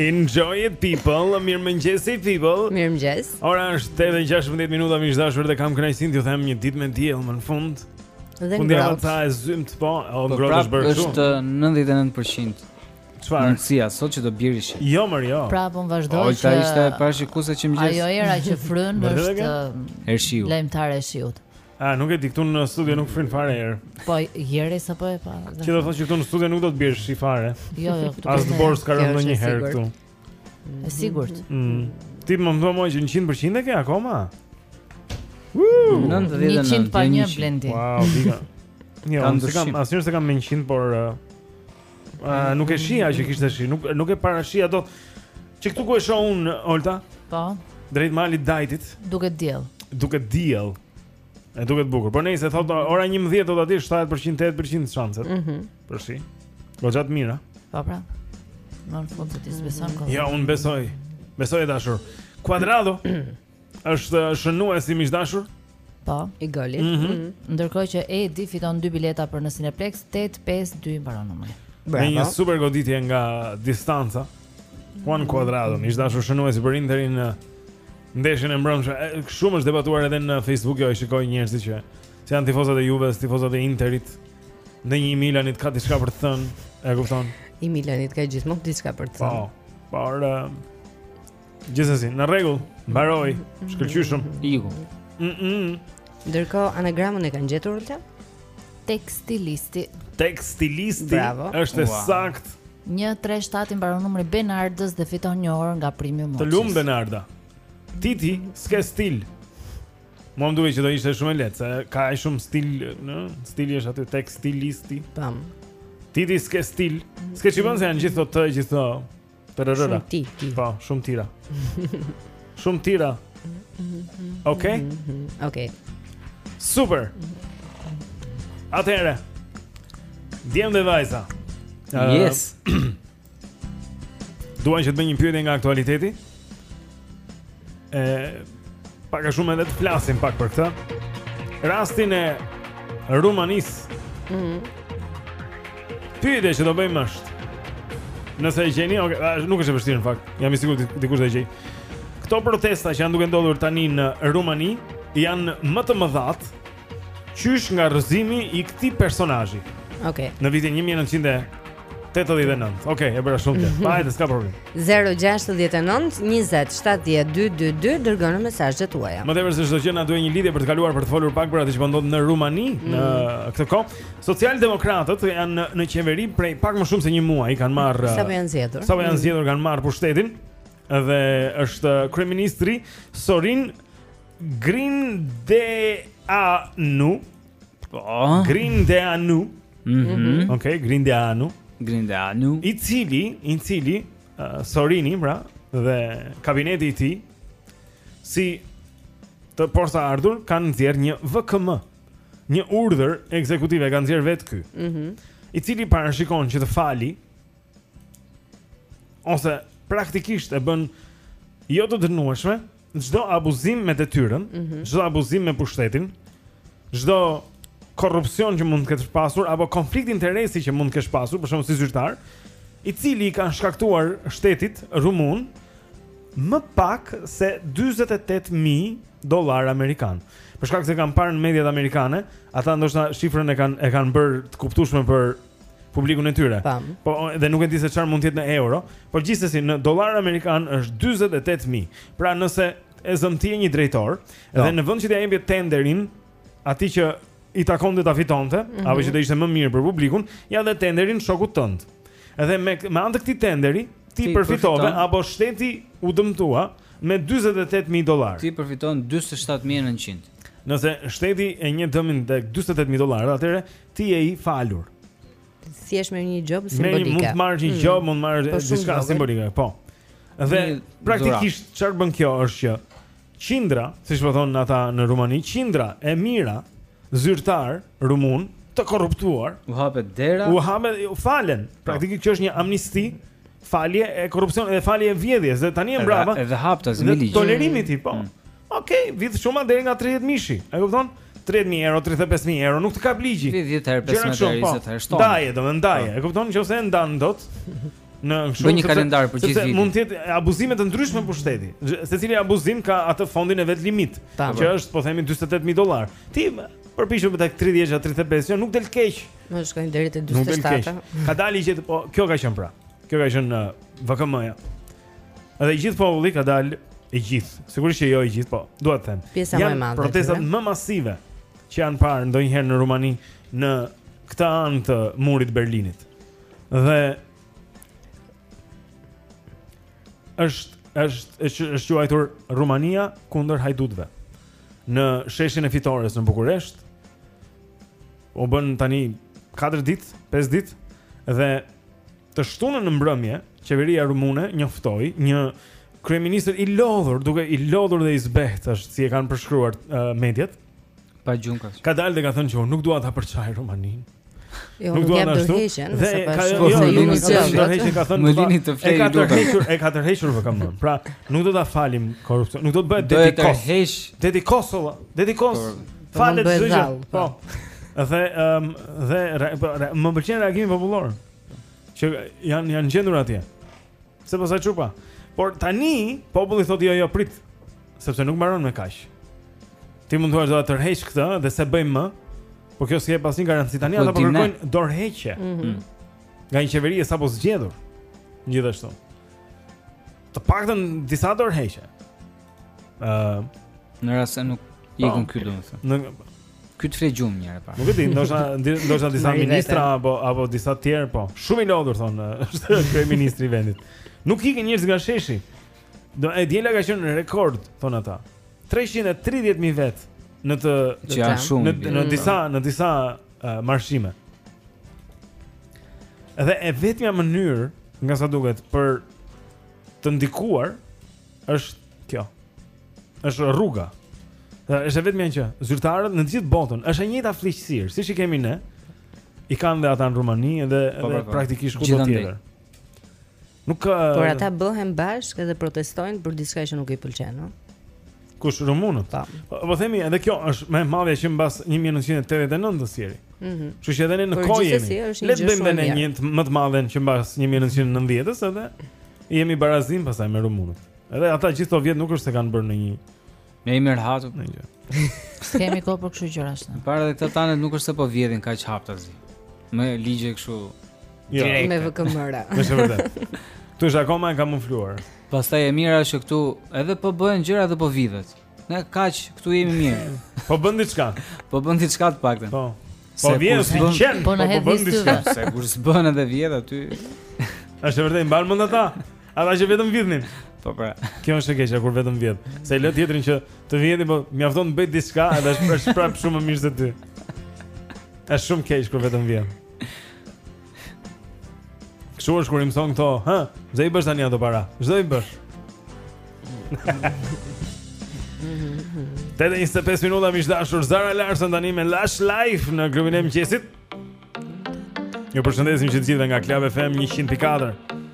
Enjoy it people, mirëmëngjesi people Mirëmëngjes Ora është 8.16 minuta, miq të dashur dhe kam kënaqësinë t'ju them një ditë me diell më në fund Dhe në ngrohtë ta e zymtë po, o në po ngrohtë është bërë shumë është 99% Çfarë? Mundësia sot që do bjerë shi. Jo, more jo. Prapë po vazhdon. Olta, ishte parashikuese që mëngjes. Ajo era që fryn është erë shiu. Lajmëtare e shiut. A nuk e di këtu në studio nuk fryn fare erë. Po Jeri sapo e pa. Që do të thotë që këtu në studio nuk do të bjerë shi fare. Jo, jo, këtu. As dëborë s'ka rënë ndonjëherë këtu. Është e sigurt. Mm. Ti më thuaj më që 100% e ke akoma? Woo! 99 pa një Blendi. Wow, vika. Jo, unë s'kam, asnjëherë s'kam me 100, por uh, Uh, nuk e shihja që kishte shi, nuk nuk e parashihja dot. Që këtu ku e shoh unë Olta? Po. Drejt malit të Dajtit. Duket diell. Duket diell. E duket bukur. Por nejse thotë ora 11 do ta dish 70% 80% shanset. Mhm. Mm për shi. Goxha të mira. Po pra. Nuk po të disbeson. Jo, unë besoj. Besoj e dashur. Kuadrado. Është shënuesi miq të dashur? Po, i golit. Mm -hmm. Ndërkohë që Edi fiton dy bileta për në Cineplex 852 mbaron numri. Bravo. Një super goditje nga distanca. Juan Cuadrado, mm -hmm. miq të dashur shënuesi për Interin në ndeshjen e mbrëmshme. Shumë është debatuar edhe në Facebook, jo i shikoj njerëzit që si janë tifozat e Juves, tifozat e Interit. Ndonjë i Milanit ka diçka për të thënë, e kupton? I Milanit ka gjithmonë diçka për të thënë. Po. Por uh, Gjithsesi, në rregull, mbaroi, shkëlqyeshëm. Iku. Mm -mm. Ndërkohë anagramën e kanë gjetur Olta? Tekstilisti. Tekstilisti Bravo. është wow. e saktë. 137 i mbaron numri Benardës dhe fiton një orë nga Premium Motors. Të lumtë Benarda. Titi, s'ke stil. Mua më duket që do ishte shumë e lehtë, se ka e shumë stil, në, stili është aty tek stilisti. Tam. Titi s'ke stil. S'ke çivan se janë gjithë të gjitha Shumë t, t. Po, shumë t-ra. Shumë t-ra. Okej. Okej. Super. Atëherë. Djem dhe vajza. Yes. Duan që të bëj një pyetje nga aktualiteti? e pak a shumë edhe të flasim pak për këtë. Rastin e Rumanisë. Mhm. Mm Pyetja që do bëjmë është Nëse e gjeni, ok, nuk është e vështirë në fakt. Jam i sigurt dikush do e gjejë. Këto protesta që janë duke ndodhur tani në Rumani janë më të mëdhatë qysh nga rrëzimi i këtij personazhi. Okej. Okay. Në vitin 1989. Okej, okay, e bëra shumë mirë. Hajde, s'ka problem. 069 20 70 222 dërgoni mesazhet tuaja. Më tepër se çdo gjë na duhet një lidhje për të kaluar për të folur pak për atë që po ndodh në Rumani mm. në këtë kohë. Socialdemokratët janë në, në qeveri prej pak më shumë se një muaj, kanë marrë Sapo janë zgjedhur? Sapo janë mm. zgjedhur kanë marrë pushtetin dhe është kryeministri Sorin Grindeanu. Po. Grindeanu. Mhm. Mm Okej, okay, Grindeanu. Grindeanu. I cili, i cili uh, Sorini, pra, dhe kabineti i tij si të porsaardhur kanë nxjerrë një VKM. Një urdhër ekzekutiv ka nxjerrë vetë ky. Mhm. Mm I cili parashikon që të fali ose praktikisht e bën jo të dënueshme çdo abuzim me detyrën, mhm. çdo mm -hmm. abuzim me pushtetin, çdo korrupsion që mund të ketë pasur apo konflikt interesi që mund të kesh pasur, për shembull si zyrtar, i cili i ka shkaktuar shtetit rumun më pak se 48000 dollarë amerikanë. Për shkak se e kam parë në mediat amerikane, ata ndoshta shifrën e kanë e kanë bërë të kuptueshme për publikun e tyre. Tam. Po dhe nuk e di se çfarë mund të jetë në euro, por gjithsesi në dollarë amerikanë është 48000. Pra nëse e zëmë ti je një drejtor po. dhe në vend që t'ia jepje tenderin atij që i takonte ta fitonte, mm -hmm. apo që do ishte më mirë për publikun, ia dhe tenderin shokut tënd. Edhe me me anë të këtij tenderi ti, ti përfitove apo shteti u dëmtua me 48000 dollarë. Ti përfiton 47900. Nëse shteti e nxjerr dëmin tek 48000 dollarë, atëherë ti je i falur. Siç është me një gjobë simbolike? Me mund të marrësh një gjobë, mm. mund të marrësh po, diçka simbolike, po. Dhe praktikisht çfarë bën kjo është që qindra, siç po thonë ata në Rumani, qindra e mijëra zyrtarë rumunë të korruptuar, u hapet dera, u hapet, u falen. Po. Praktikisht kjo është një amnisti falje e korrupsionit dhe falje e vjedhjes dhe tani e mbrapa edhe haptas me ligj tolerimi i tij po mm. Ok, vidh shuma deri nga 30 mijëshi. A kupton? 30000 euro, 35000 euro, nuk të kap ligji. 10 herë 15 herë 20 po. herë shtonë. Ndaje, do të ndaje. Po. E kupton nëse e ndan dot? Në kështu. Bëj një kalendar për gjithë vitin. Mund të ketë abuzime të ndryshme pushteti. Secili abuzim ka atë fondin e vet limit, që është po themi 48000 dollar. Ti përpiqu për tek 30 apo 35, jo nuk del keq. Mos shko deri te 47. Ka dalë që po, kjo ka qenë pra. Kjo ka qenë uh, VKM-ja. Edhe i gjithë populli ka dal i gjithë. Sigurisht që jo i gjithë, po. Dua të them. Pjesa më e madhe. Protestat më masive që janë parë ndonjëherë në Rumani në këtë anë të murit të Berlinit. Dhe është është është është quajtur Rumania kundër hajdutëve. Në sheshin e Fitores në Bukuresht u bënë tani 4 ditë, 5 ditë dhe Të shtunën në mbrëmje, qeveria rumune njoftoi një kryeministër i lodhur, duke i lodhur dhe i zbehtë, siç e kanë përshkruar uh, mediat. Pa gjunkas. Ka dalë dhe ka thënë që unë nuk dua ta përçaj Rumaninë. Jo, nuk dua ashtu. Dhe ka jo, po, jo, nuk dua ta tërheq, ka thënë. Më lini të flej. E ka tërhequr, e ka tërhequr vë kam. Pra, nuk do ta falim korrupsion. Nuk do të bëhet dedikos. Do të tërheq. Dedikos, dedikos. Falet zgjë. Po. Dhe ëm dhe po, më pëlqen reagimi popullor. Që janë janë gjendur atje. Se po sa çupa. Por tani populli thotë jo jo prit, sepse nuk mbaron me kaq. Ti mund të thuash do ta tërheq këtë dhe s'e bëjmë më. Po kjo s'ka asnjë garanci tani ata po, po kërkojnë dorëheqje. Mm -hmm. Nga një qeveri e sapo zgjedhur. Gjithashtu. Të paktën disa dorëheqje. Ëh, uh, në rast se nuk ikën po. këtu domethënë. Në Ky të flejë gjumë njëherë pa. Nuk e di, ndoshta ndoshta disa ministra apo apo disa të tjerë po. Shumë i lodhur thonë është kryeministri i vendit. Nuk ikin njerëzit nga sheshi. Do e diela ka qenë rekord thonë ata. 330 mijë vetë në të që janë shumë në, në disa në disa uh, marshime. Dhe e vetmja mënyrë, nga sa duket, për të ndikuar Është kjo. Është rruga. Është e vetmja që zyrtarët në të gjithë botën, është e njëjta flliqësirë, siç i kemi ne. I kanë dhe ata në Rumani dhe po, edhe po, po. praktikisht kudo tjetër. Nuk ka Por ata bëhen bashkë dhe protestojnë për diçka që nuk i pëlqen, no? Kush rumunët? Po. po themi edhe kjo është më e madhja që mbas 1989-s. Mhm. Kështu që edhe ne në Por kohë gjithsesi, jemi. është një Le të gjë bëjmë shumë e edhe mirë. një të- më të madhen që mbas 1990-s edhe jemi barazim pastaj me rumunët. Edhe ata gjithë këto vjet nuk është se kanë bërë ndonjë Ne jemi rehat. ndonjë gjë. S'kemi kohë për kështu gjërash. ne. Para dhe këta tanët nuk është se po vjedhin kaq haptazi. Me ligje kështu. Jo, Direkt. Me VKM-ra. është e vërtetë. Këtu është akoma e kamufluar. Pastaj e mira është që këtu edhe po bëhen gjëra dhe po vidhet. Ne kaq, këtu jemi mirë. Po bën diçka. Po bën diçka të paktën. Po. Po vjedh si qen, po, po, po bën diçka. Se kur s'bën edhe vjedh aty. Është vërtet mbaj mend ata. Ata që vetëm vidhnin. Po pra. Kjo është e keqja kur vetëm vjedh. Se i lë tjetrit që të vjedhë, po mjafton të bëjë diçka, edhe është prap shumë më mirë se ti. Është shumë keq kur vetëm vjedh. Kështu është kur i mëson këto, hë? Do i bësh tani ato para. Ç'do i bësh. Tetë e 25 minuta miq të dashur Zara Larsson tani me Lush Life në klubin e mëngjesit Një përshëndesim që të gjithëve nga Club FM 100.4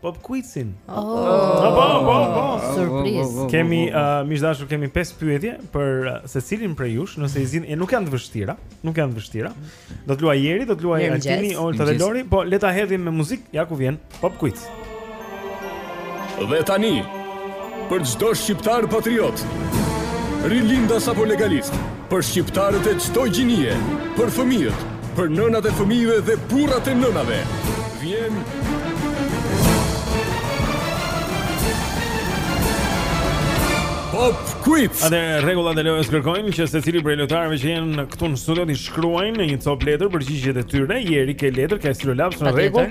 Pop quizin. Oh, po, po, po, po. Surprizë. Kemi uh, miq të dashur, kemi pesë pyetje për uh, secilin prej jush, nëse i dini, e nuk janë të vështira, nuk janë të vështira. Do të luajë Jeri, do të luajë Altini, Olta dhe Lori, po le ta hedhim me muzikë, ja ku vjen Pop Quiz. Dhe tani, për çdo shqiptar patriot, rilindas apo legalist, Për shqiptarët e çdo gjinie, për fëmijët, për nënat e fëmijëve dhe burrat e nënave, vjen Pop Quiz. Atëherë rregullat e lojës kërkojnë që secili prej lojtarëve që janë këtu në studio të shkruajnë në një copë letër përgjigjet e tyre. Jeri ke letër, ke stilolaps në rregull.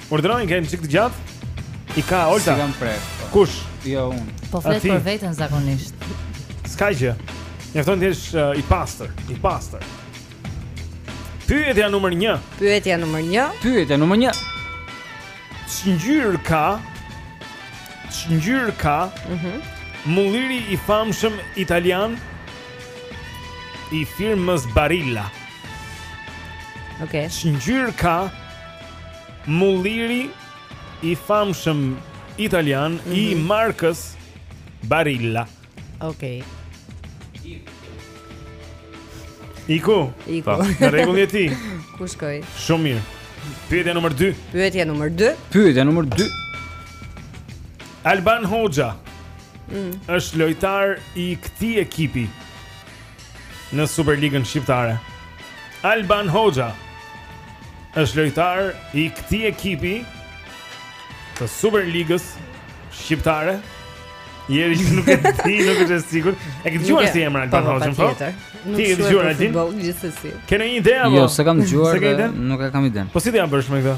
Urdhëroni një çikë të gjatë. I ka Olta. S'i kam prek. Po. Kush? Jo unë. Po flet për veten zakonisht. S'ka gjë. Ja thon ti është uh, i pastër, i pastër. Pyetja numër 1. Pyetja numër 1. Pyetja numër 1. Ç'ngjyrë ka? Ç'ngjyrë ka? Mhm. Mm Mulliri i famshëm italian i firmës Barilla. Okej. Okay. Ç'ngjyrë ka? mulliri i famshëm italian mm -hmm. i mhm. markës Barilla. Okej. Okay. Iku. Iku. Po, në rregull je ti. Ku shkoi? Shumë mirë. Pyetja numër 2. Pyetja numër 2. Pyetja numër 2. Alban Hoxha. Mm. Është lojtar i këtij ekipi. në Superligën shqiptare. Alban Hoxha është lojtar i këtij ekipi të Superligës shqiptare. Jeri që nuk e di, nuk është e sigur E ke dëgjuar si emër Alban po, po, Hoxhën, po? Ti e ke dëgjuar Alban? Nuk shue për futbol, gjithë si Ke ndonjë ide, po? Jo, s'e kam dëgjuar dhe nuk e kam idenë Po si t'ia bësh me këta?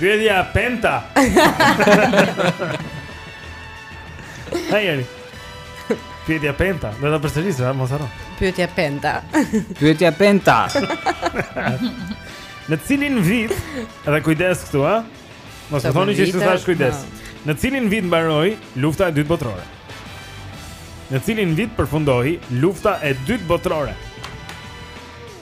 Pyetja e pestë. Ha, Jeri. Pyetja e pestë, do ta përsëris, ha, mos harro. Pyetja e pestë. Pyetja e pestë. Në cilin vit, edhe kujdes këtu, ha? Mos e thoni që s'të thashë kujdes. Në cilin vit mbaroi Lufta e Dytë Botërore? Në cilin vit përfundoi Lufta e Dytë Botërore?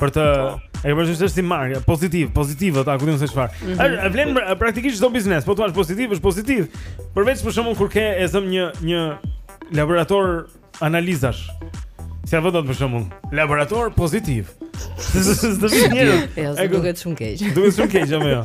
për të po. e ke bërë sukses si marka pozitiv, pozitiv, ta kupton se çfarë. Mm -hmm. Vlen praktikisht çdo biznes, po thua është pozitiv, është pozitiv. Përveç për shembull kur ke e zëm një një laborator analizash. Si apo jo, për shembull Laborator pozitiv. S'do të vijnë. Është duket shumë keq. Duket shumë keq apo jo?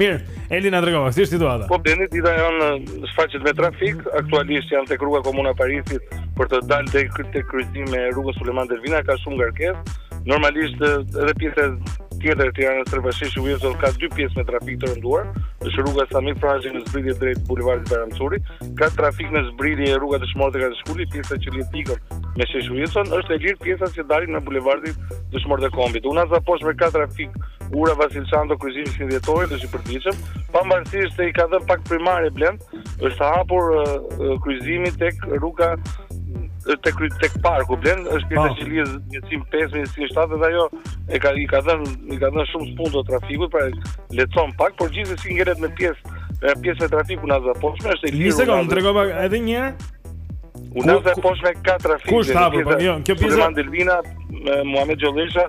Mirë, Eldi na trego, si është situata? Po Blendi dita jonë shfaqet me trafik, aktualisht jam tek rruga Komuna Parisit për të dalë tek tek kryqëzimi me rrugën Sulejman Delvina ka shumë ngarkesë. Normalisht edhe pjesa tjetër e Tiranës, te Sheshi Wilson ka dy pjesë me trafik të rënduar, është rruga Sami Frashëri në zbritje drejt bulevardit Bajram Curi, ka trafik në zbritje rruga Dëshmorët e 4 Shkurtit, pjesa që lidh pikën me Shesh Wilson, është e lirë pjesa që dalin në bulevardin Dëshmorët e Kombit. Unaza e poshtme ka trafik Ura Vasil Shanto kryqëzimi si dhjetorit është i përditshëm, pavarësisht se i ka dhënë pak frymëmarrje Blend, është hapur kryqëzimi tek rruga tek tek parku Blend është pjesa që lidh njësinë 5 me njësinë 7 dhe ajo e ka i ka dhënë i ka dhënë shumë punë trafikut pra lehtëson pak por gjithsesi ngelet me pjesë me pjesë e trafikut unaza e poshtme është e lirë sekond trego pak edhe një herë Unaza e poshtme ka trafik Kush hapë, po, jo, kjo pjesa Sulejman Delvina, Muhamet Gjollesha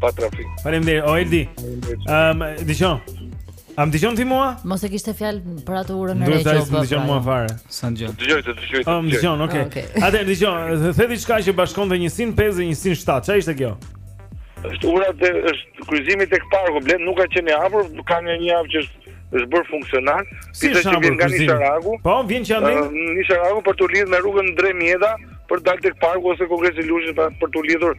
pa trafik. Faleminderit o Eldi. Ehm, um, dëgjon. A më dëgjon ti mua? Mos e kishte fjalën për atë urën e re. Do të dëgjon mua fare. S'më dëgjon? Dëgjoj, të dëgjoj. A më ah, dëgjon, okay. Ah, okay. A dëgjon, the diçka që bashkonte njësinë 5 dhe njësinë 7. Çfarë ishte kjo? Është ura dhe është kryqëzimi tek parku, Blend nuk ka qenë i hapur, ka një një javë që është është bërë funksional. Si është që vjen nga Nisharaku? Po, vjen që nga Nisharaku për të lidhur me rrugën Ndre Mjeda për të dalë tek parku ose Kongresi i Lushnjës për të lidhur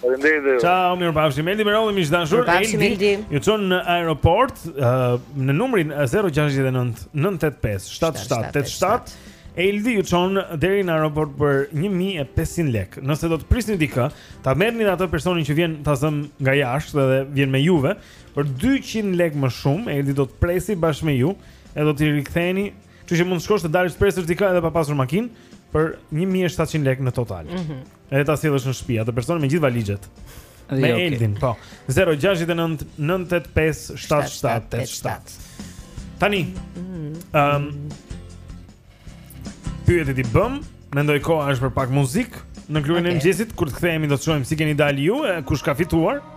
Faleminderit dhe ju. Ciao, mirupafshim. Eldi Merolli miq të dashur, Mirupafshim, Eldi. Eldi. Ju çon në aeroport ë, në numrin 069 985 7787. Eldi ju çon deri në aeroport për 1500 lekë. Nëse do të prisni dikë, ta merrni atë personin që vjen ta zëm nga jashtë dhe vjen me juve për 200 lekë më shumë, Eldi do të presi bashkë me ju e do t'i riktheni. Kështu që mund të shkosh të dalësh të presësh dikë edhe pa pasur makinë për 1700 lekë në total. Edhe ta sjellësh në shtëpi atë personin me gjithë valixhet. Me okay. Eldin, po. 069 985 7787. Tani. Mm. Ehm. Um, Pyetjet i bëmë, mendoj koha është për pak muzikë në klubin okay. e mëngjesit kur të kthehemi do të shohim si keni dalë ju, kush ka fituar.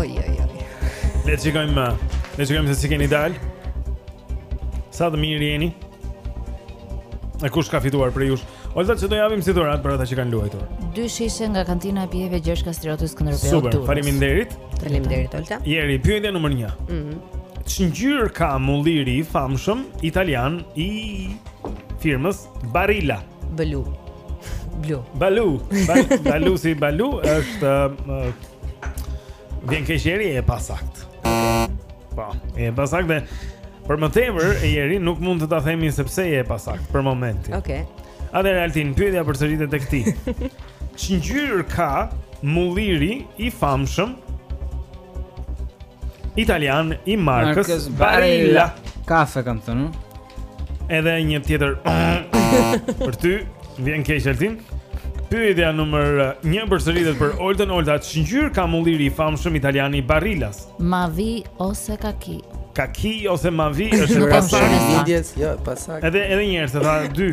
Oj, oj, oj. Le të shikojmë, le të shikojmë se si keni dalë. Sa të mirë jeni? A kush ka fituar prej jush? Olta çfarë do japim si dhuratë për ata që kanë luajtur. Dy shishe nga kantina e pijeve Gjergj Kastrioti Skënderbeu. Super, faleminderit. Faleminderit Olta. Jeri, pyetja numër 1. Mhm. Mm Ç'ngjyrë ka mulliri i famshëm italian i firmës Barilla. Balu. Blu. Balu. Balu si Balu është vjen keqëri e pasakt. Po, e pasakt dhe për më tepër Jeri nuk mund të ta themi sepse je e pasakt për momentin. Okej. Okay. Atëherë Altin, pyetja përsëritet tek ti. Ç'ngjyrë ka mulliri i famshëm italian i markës Barilla. Kafe kam thënë. Edhe një tjetër për ty, vjen keq Altin. Pyetja numër 1 përsëritet për Oltën Olta, ç'ngjyrë ka mulliri i famshëm italian i Barillas? Mavi ose kaki? Kaki ose mavi është e pasaktë. Jo, pasaktë. Edhe edhe një herë, se tha 2.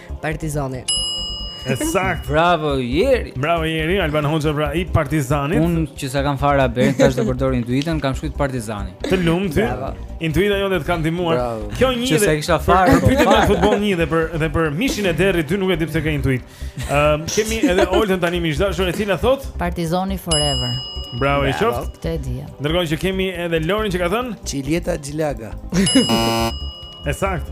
Partizani. E sakt. Bravo Jeri. Bravo Jeri, Alban Hoxha pra i Partizanit. Unë që s'ja kam fare haberin tash të përdor intuitën, kam shkrujt Partizani. Të lumtë. Intuita jote të ka ndihmuar. Kjo një që s'ja kisha fare. Për po, për futboll një dhe për dhe për mishin e derrit ty nuk e di pse ke intuit. Ëm kemi edhe Oltën tani mish dashur e cila thot Partizani forever. Bravo i qoftë. Këtë e di. Ndërkohë që kemi edhe Lorin që ka thënë Çiljeta Xhilaga. E sakt.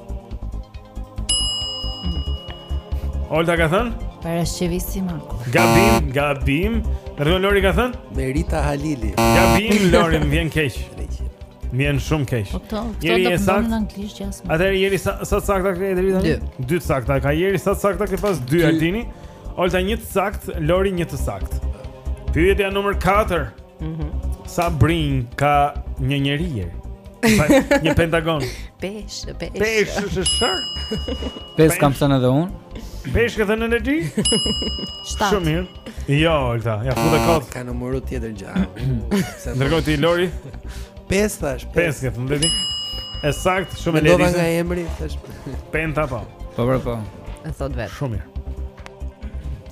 Olta ka thënë? Parashqevi Simaku. Gabim, gabim. Rënë Lori ka thënë? Merita Halili. Gabim Lori më vjen keq. Më vjen shumë keq. Po këto, këto do të bëjmë në anglisht jashtëm. Atëherë Jeri sa të sakta ke deri tani? Dy. Dy të sakta ka Jeri sa të sakta ke pas dy Altini. Olta një të sakt, Lori një të sakt. Pyetja numër 4. Mhm. Sa brinjë ka një Jeri? Një pentagon. Pesh, pesh. Pesh, është shër. Pesh kam thënë edhe un. Pesh ka thënë edhe ti? Shtat. Shumë mirë. Jo, Olta, ja futa ah, kot. Ka numër tjetër gjao. Ndërkohë ti Lori. Pesh thash. Pesh ke thënë ti? E sakt, shumë e lehtë. Do nga emri thash. Penta po. Po, po, po. E thot vet. Shumë mirë.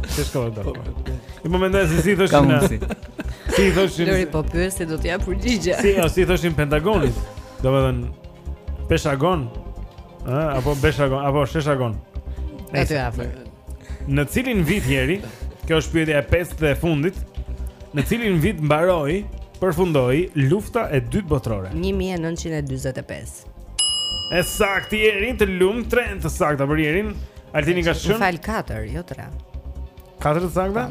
Ti s'ka më dalë. Në momentin e si i thoshin. Si i thoshin. Lori po pyes se do të jap përgjigje. Si, si i thoshin pentagonit. Domethën Beshagon, ë, apo Beshagon, apo Sheshagon. Ne të jap. Në cilin vit Jeri? Kjo është pyetja e pestë dhe e fundit. Në cilin vit mbaroi, përfundoi lufta e dytë botërore? 1945. E saktë Jeri, të lumë, tre të sakta për Jerin Altini ka shumë Më fal katër, jo tre Katër të sakta?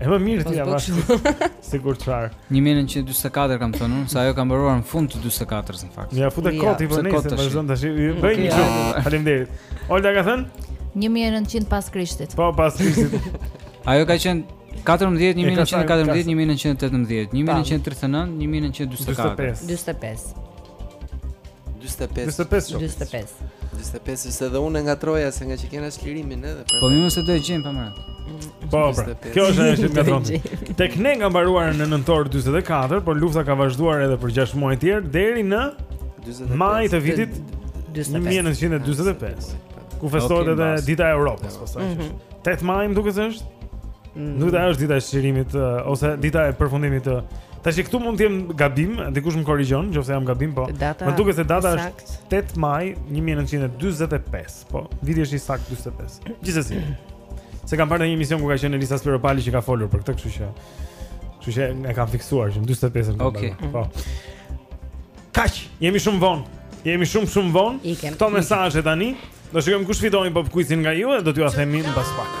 E më mirë të jam ashtu Sigur të farë 1944 kam thënë, se ajo ka mbaruar në fund të 44 në fakt Ja fute kot ti po nejse, vazhdojmë tashi Bëj një shumë, faleminderit Olta ka thënë? 1900 pas krishtit Po, pas krishtit Ajo ka qenë 14 1914 1918 1939 1945 45 45 45 45 45 se edhe unë ngatërroja se nga që kena çlirimin edhe për Po më se do e gjejmë pa merak. Po pra. Kjo është ajo që ngatërron. Tek ne ka mbaruar në nëntor 44, por lufta ka vazhduar edhe për 6 muaj të tjerë deri në maj të vitit 1945. Ku festohet edhe Dita e Europës, pastaj. 8 mhm. maj më duket se është. Mm. Nuk ta është dita e çlirimit uh, ose dita e përfundimit të. Uh, Tash këtu mund të jem gabim, dikush më korrigjon nëse jam gabim, po. Më duket se data është 8 maj 1945, po. Viti është i saktë 45. Gjithsesi. Se kam parë një emision ku ka qenë Elisa Spiropali që ka folur për këtë, kështu që kështu që e kam fiksuar që 45 është. Okej. Okay. Po. Kaq, jemi shumë vonë. Jemi shumë shumë vonë. Këto mesazhe tani, do shikojmë kush fitoi pop quizin nga ju edhe do t'jua themi më pas pak.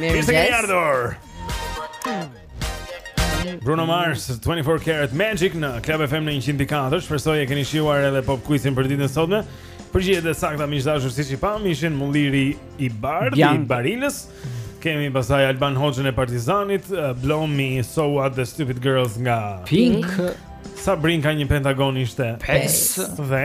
Mirë se keni ardhur. Bruno Mars 24 Karat Magic në Club FM në 104. Shpresoj ta keni shijuar edhe pop quizin për ditën e sotme. Përgjigjet e sakta miq të dashur siç i pamë ishin Mulliri i Bardhë i Barillës. Kemi pastaj Alban Hoxhën e Partizanit, eh, Blow Me So What dhe Stupid Girls nga Pink. Sa brinjë ka një pentagon ishte 5 dhe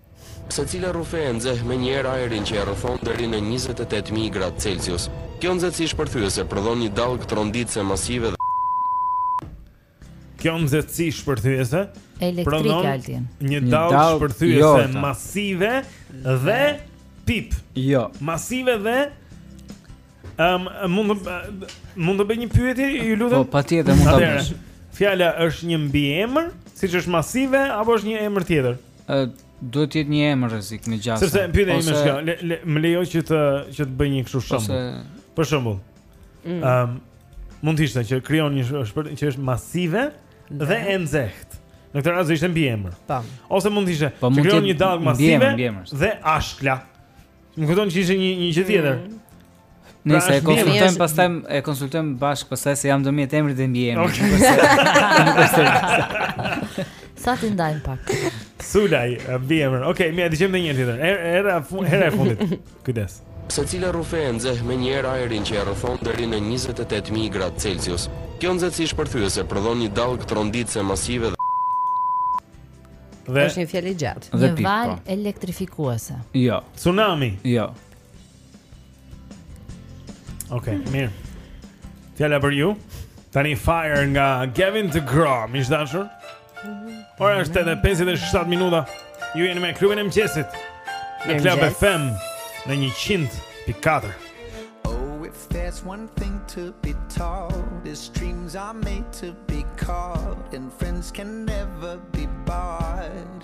Secila rrufe e nxeh menjëherë ajrin që e rrethon deri në njëzet e tetë mijë gradë Celsius. Kjo nxehtësi shpërthyese prodhon një dallgë tronditëse masive dhe Kjo nxehtësi shpërthyese prodhon një dallgë jo, shpërthyese masive dhe pip. Jo. Masive dhe Ehm, um, mund të mund të bëj një pyetje, ju lutem? Po, patjetër mund ta bësh. Fjala është një mbiemër, siç është masive apo është një emër tjetër? Ë duhet të jetë një emër rrezik me gjasa. Sepse pyetja ime është kjo, më lejo që të që të bëj një kështu shembull. Ose... Për shembull. Mm. Ëm mm. um, mund të ishte që krijon një shpërthim që është masive dhe, dhe e nxehtë. Në këtë rast ishte mbiemër. Tam. Ose mund të ishte po që krijon një dallgë masive dhe ashkla. Më kupton që ishte një një gjë tjetër. Mm. Nëse e konsultojmë pastaj e konsultojmë bashkë pastaj se jam domi emri dhe mbiemri. Sa t'i ndajmë pak. Sulaj mbiemrin. Okej, e dëgjojmë një tjetër. Her, hera hera e fundit. Kujdes. Secila rrufe e nxeh menjëherë ajrin që e rrethon deri në 28.000 gradë Celsius. Kjo nxehtësi shpërthyese prodhon një dalgë tronditëse masive dhe Dhe është një fjalë e gjatë. Një valë po. elektrifikuese. Jo. Tsunami. Jo. Ok, mm. mirë. Fjala për ju. Tani Fire nga Gavin DeGraw, miq të dashur. Ora është edhe 57 minuta. Ju jeni me klubin e mëngjesit. Në Club FM në 100.4. Oh, if there's one thing to be taught is dreams were made to be caught and friends can never be bought.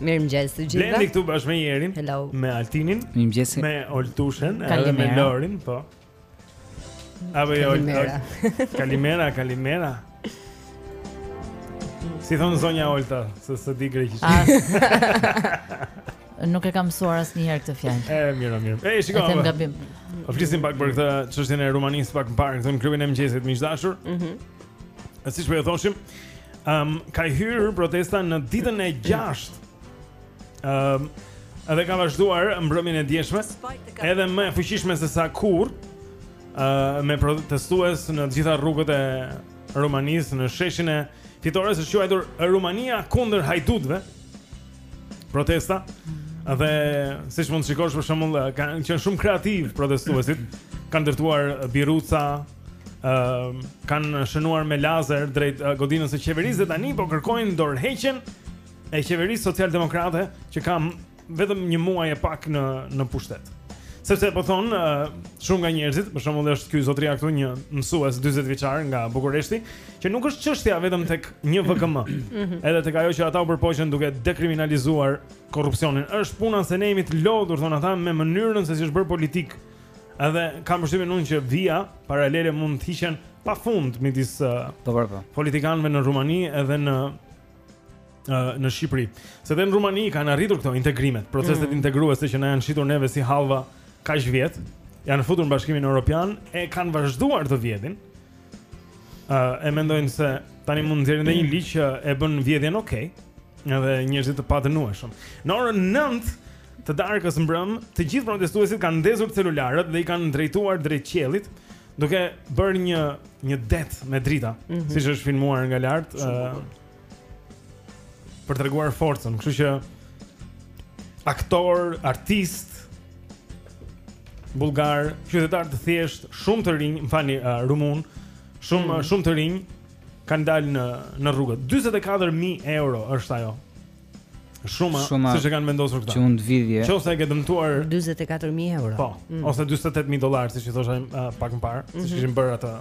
Mirëmëngjes të gjithëve. Blendi këtu bashkë me Jerin, Hello. me Altinin, Mirëmëngjes. me Oltushën, edhe me Kalimera. Lorin, po. Apo jo, Kalimera. Olt- Kalimera, Kalimera. Siç thotë zonja Olta, se s'e di greqisht. As. Nuk e kam mësuar asnjëherë këtë fjalë. E mirë, mirë. E E shikoj. them gabim. Po flisim pak për këtë çështjen e Rumanisë pak më parë këtu në klubin e mëngjesit miq të dashur. Mhm. E siç po e thoshim um, Ka hyrë protesta në ditën e gjashtë um, Edhe ka vazhduar mbrëmjen e djeshme Edhe më e fuqishme sesa kurrë uh, Me protestues në të gjitha rrugët e Rumanisë Në sheshin e fitores është quajtur Rumania kundër hajdutëve Protesta Dhe siç mund të shikosh për shembull Kanë qenë shumë kreativ protestuesit Kanë ndërtuar biruca Ehm, kanë shënuar me lazer drejt uh, godinës së qeverisë dhe tani po kërkojnë dorëheqjen e qeverisë socialdemokrate që ka vetëm një muaj e pak në në pushtet. Sepse po thonë uh, shumë nga njerëzit, për shembull është ky zotëria këtu një mësues 40 vjeçar nga Bukureshti, që nuk është çështja vetëm tek një VKM. Mhm. Edhe tek ajo që ata u përpoqën duke dekriminalizuar korrupsionin. Është puna se ne jemi të lodhur thonë ata me mënyrën se si është bërë politikë Edhe kam përshtypjen unë që vija paralele mund të hiqen pafund midis uh, po, po, po. politikanëve në Rumani edhe në uh, në Shqipëri. Se edhe në Rumani kanë arritur këto integrimet, proceset mm. integruese që na janë shitur neve si hallva kaq vjet, janë futur në Bashkimin Evropian e kanë vazhduar të vjedhin. Ë uh, e mendojnë se tani mund të nxjerrin një ligj që e bën vjedhjen okay, edhe njerëzit të të padënueshëm. Në orën 9 të darkës mbrëm, të gjithë protestuesit kanë ndezur celularët dhe i kanë drejtuar drejt qiellit, duke bërë një një det me drita, mm -hmm. siç është filmuar nga lart, uh, për të treguar forcën. Kështu që aktorë, artistë bullgarë, qytetarë të thjeshtë, shumë të rinj, më falni, uh, rumunë, shumë mm -hmm. shumë të rinj kanë dalë në në rrugë. 44000 euro është ajo Shuma, Shuma siç e kanë vendosur këta. Që mund të vidhje. Që ose e ke dëmtuar 44000 euro. Po, mm. ose 48000 dollar, siç i thosha uh, pak më parë, mm -hmm. siç mhm. kishin bërë atë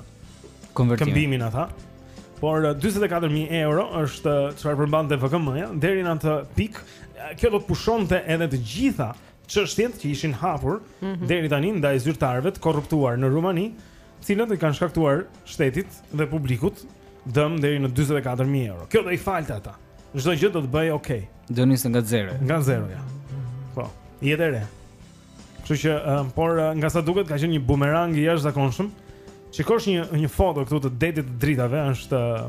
konvertimin. Këmbimin ata. Por 44000 euro është çfarë përmbante VKM-ja deri në atë pikë. Kjo do të pushonte edhe të gjitha çështjet që ishin hapur mm -hmm. deri tani ndaj zyrtarëve të korruptuar në Rumani, të cilët i kanë shkaktuar shtetit dhe publikut dëm deri në 44000 euro. Kjo do i falte ata. Çdo gjë do të bëhej ok. Do të nisë nga zero. Nga zero ja. Po, jetë e re. Kështu që, um, por uh, nga sa duket ka qenë një bumerang i jashtëzakonshëm. Shikosh një një foto këtu të detit të dritave, është uh,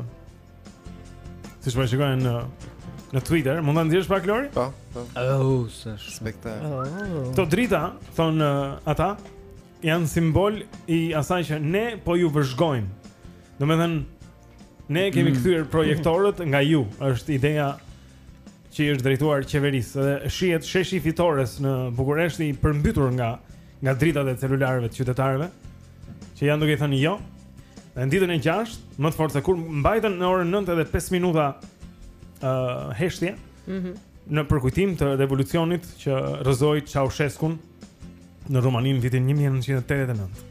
siç po shikojnë në uh, në Twitter, mund ta nxjerrësh pak Lori? Po, po. Oh, sa spektakël. Oh. Këto drita thonë uh, ata janë simbol i asaj që ne po ju vëzhgojmë. Domethënë Ne kemi mm. kthyer projektorët nga ju. Është ideja që i është drejtuar qeverisë dhe shihet sheshi i Fitores në Bukuresht i përmbytur nga nga dritat e celularëve të qytetarëve që janë duke i thënë jo. Në ditën e 6, më të fortë kur mbajtën në orën 9 edhe 5 minuta ë uh, heshtje. Mhm. Mm në përkujtim të revolucionit që rrëzoi Ceausescu-n në Rumani në vitin 1989.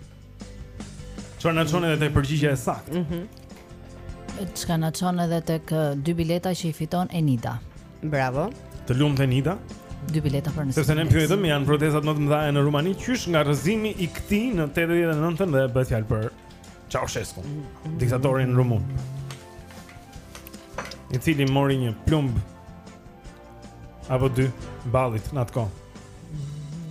Çka na çon edhe te përgjigja e saktë? Mhm. Mm Çka na çon edhe tek dy bileta që i fiton Enida. Bravo. Të lumtë Enida. Dy bileta për nesër. Sepse ne pyetëm janë protestat më të mëdha në Rumani qysh nga rrëzimi i këtij në 89-ën dhe bëhet fjalë për Ceausescu, mm -hmm. diktatorin rumun. I cili mori një plumb apo dy ballit në atë kohë.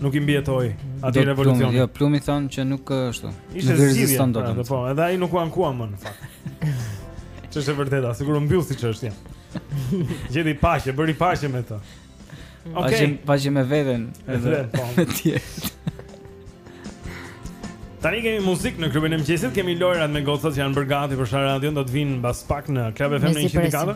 Nuk i mbijetoi atë revolucion. Jo, plumbi thonë që nuk është. Ishte zgjidhje pra, Po, edhe ai nuk u ankua më në fakt. Ç'është e vërteta, sigur u mbyll si çështja. Gjeti paqe, bëri paqe me të. Okej, okay. paqe me veten edhe po. Ti. Tani kemi muzikë në klubin e mëngjesit, kemi lojërat me gocat që janë bërë gati për Shara Radio, do të vinë mbas pak në Club FM në 104.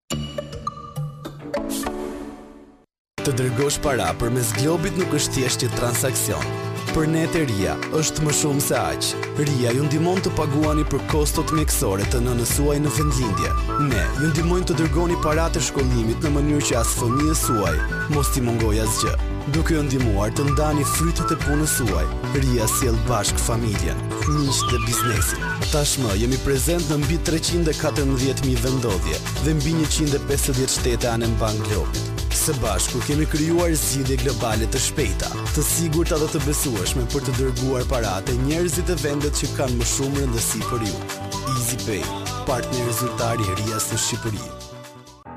Të dërgosh para përmes globit nuk është thjesht një transaksion. Për ne te Ria, është më shumë se aq. Ria ju ndihmon të paguani për kostot mjekësore të nënës suaj në vendlindje. Ne ju ndihmojmë të dërgoni paratë e shkollimit në mënyrë që as fëmijës suaj, mos t'i mungojë asgjë. Duke ju ndihmuar të ndani frytet e punës suaj, Ria sjell bashkë familjen. Miqtë dhe bizneset, tashmë jemi prezent në mbi 314.000 vendodhje dhe mbi 150 shtete anembanë globit. Së bashku kemi krijuar zgjidhje globale të shpejta, të sigurta dhe të besueshme për të dërguar para te njerëzit e vendet që kanë më shumë rëndësi për ju. EasyPay, partneri zyrtar i Rias në Shqipëri.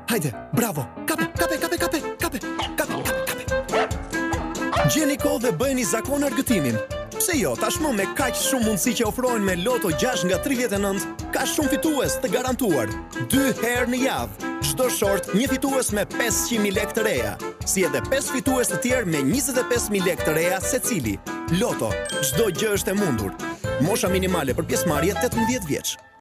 Hajde, bravo! Kape, kape, kape, kape, kape, kape, kape, kape! Gjeni kohë dhe bëjni zakon argëtimin. Pse jo, tashmë me kaq shumë mundësi që ofrohen me Loto 6 nga 39, ka shumë fitues të garantuar. Dy herë në javë, çdo short një fitues me 500.000 lekë të reja, si edhe 5 fitues të tjerë me 25.000 lekë të reja secili. Loto, çdo gjë është e mundur. Mosha minimale për pjesëmarrje 18 vjeç.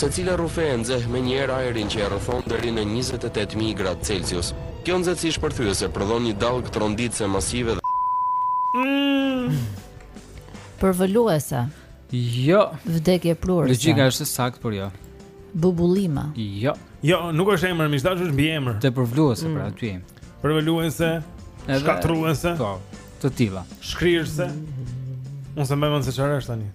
Secila rrufe e nxeh menjëherë ajrin që e rrethon deri në njëzet e tetë mijë gradë Celsius. Kjo nxehtësi shpërthyese prodhon një dallgë tronditëse masive dhe. Përvëluese. Jo. Vdekjeprurëse. Logjika është e saktë, por jo. Bubullima. Jo. Jo, nuk është emër, miq të dashur është mbiemër. Të përvëluese pra mm. aty. Përvëluese. Shkatërruese. Po. Të tilla. Shkrirëse. Unë s'e mbaj mend se çfarë është tani.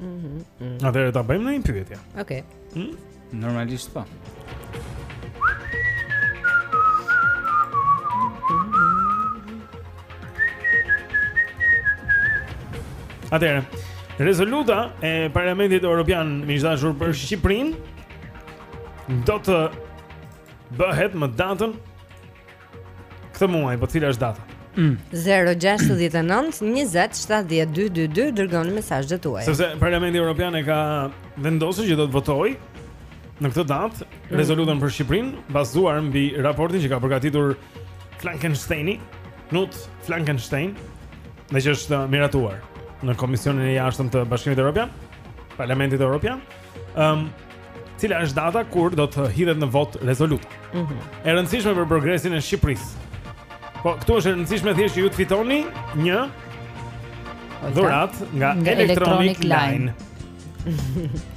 Mhm. Mm Atëherë ta bëjmë një pyetje. Okej. Okay. Hmm? Normalisht po. Atëherë, rezoluta e Parlamentit Evropian miq të dashur për Shqipërinë do të bëhet më datën Këtë muaj, po cila është data? Mm. 0-6-19-27-12-22 Dërgoni mesazhet tuaja sepse Parlamenti Europian e ka vendosur që do të votojë Në këtë datë mm. Rezolutën për Shqipërinë Bazuar mbi raportin që ka përgatitur Fleckensteini Knut Fleckenstein Dhe që është miratuar Në Komisionin e Jashtëm të Bashkimit Europian Parlamentit Europian Ëm um, Cila është data kur do të hidhet në votë rezoluta? Mhm. Mm e rëndësishme për progresin e Shqipërisë. Po këtu është e rëndësishme thjesht që ju të fitoni një dhuratë nga, nga Electronic, Electronic Line. Line.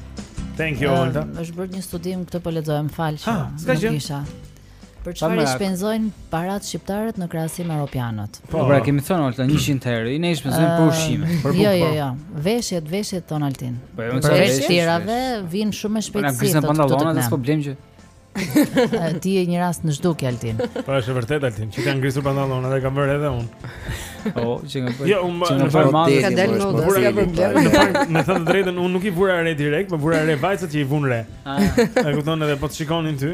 Thank you, Olta. Um, është bërë një studim këtu po lexoja, më fal. S'ka gjë. Për çfarë i shpenzojnë paratë shqiptarët në krahasim me europianët? Po, pra kemi thënë Olta 100 herë, ne i shpenzojmë për ushqime, për bukë. Jo, jo, jo. Veshjet, veshjet thonë Altin. Po, jo, për veshjet vijnë shumë me shpejtësi. Po, na grisën pantallonat, s'ka problem që ti je një rast në zhdukje Altin. Po është vërtet Altin, që kam grisur pantallona dhe kam bërë edhe unë. Po, që nga po. Jo, unë më në formatë ka dalë në modë. S'ka problem. Me thënë të drejtën, unë nuk i vura re direkt, më vura re vajzat që i vunë re. Ah. E kupton edhe po të shikonin ty.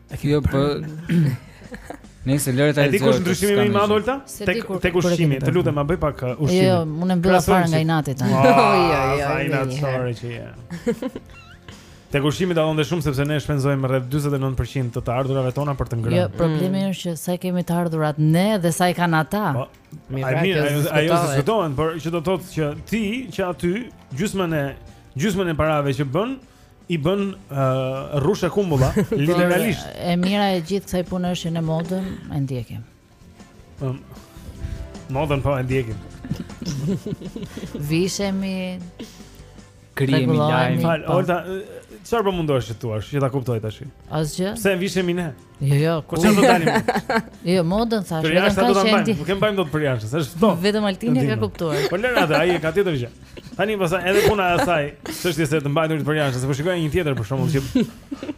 Jo po. Nëse lëre atë. A e di kush ndryshimi më i madh Olta? Tek tek ushqimi, të lutem ma bëj pak uh, jo, ushqim. Jo, unë mbylla fare nga inati tani. Jo, jo, jo. Ai na sorry që ja. Tek ushqimi dallon dhe shumë sepse ne shpenzojmë rreth 49% të të ardhurave tona për të ngrënë. Jo, problemi mm. është që sa i kemi të ardhurat ne dhe sa i kanë ata. Po. A mirë, ajo s'diskutohet, por që do të thotë që ti që aty gjysmën e gjysmën e parave që bën, i bën uh, rrush e kumbulla, literalisht. E mira e gjithë kësaj pune është që ne modën e ndjekim. Um, modën po e ndjekim. Vishemi krijojmë lajm. Fal, Olta, çfarë po mundohesh të thuash? Që ta kuptoj tash. Asgjë. Pse vishemi ne? Jo, jo, ku çfarë do dalim? Jo, modën thash, vetëm thash. Do ta mbajmë, nuk e mbajmë dot për jashtë, s'është kjo. Vetëm Altini e ka kuptuar. Po lëre atë, ai e ka tjetër gjë. Tani pas edhe puna e asaj, çështja e të mbajturit për jashtë, se po shikoja një tjetër për shembull që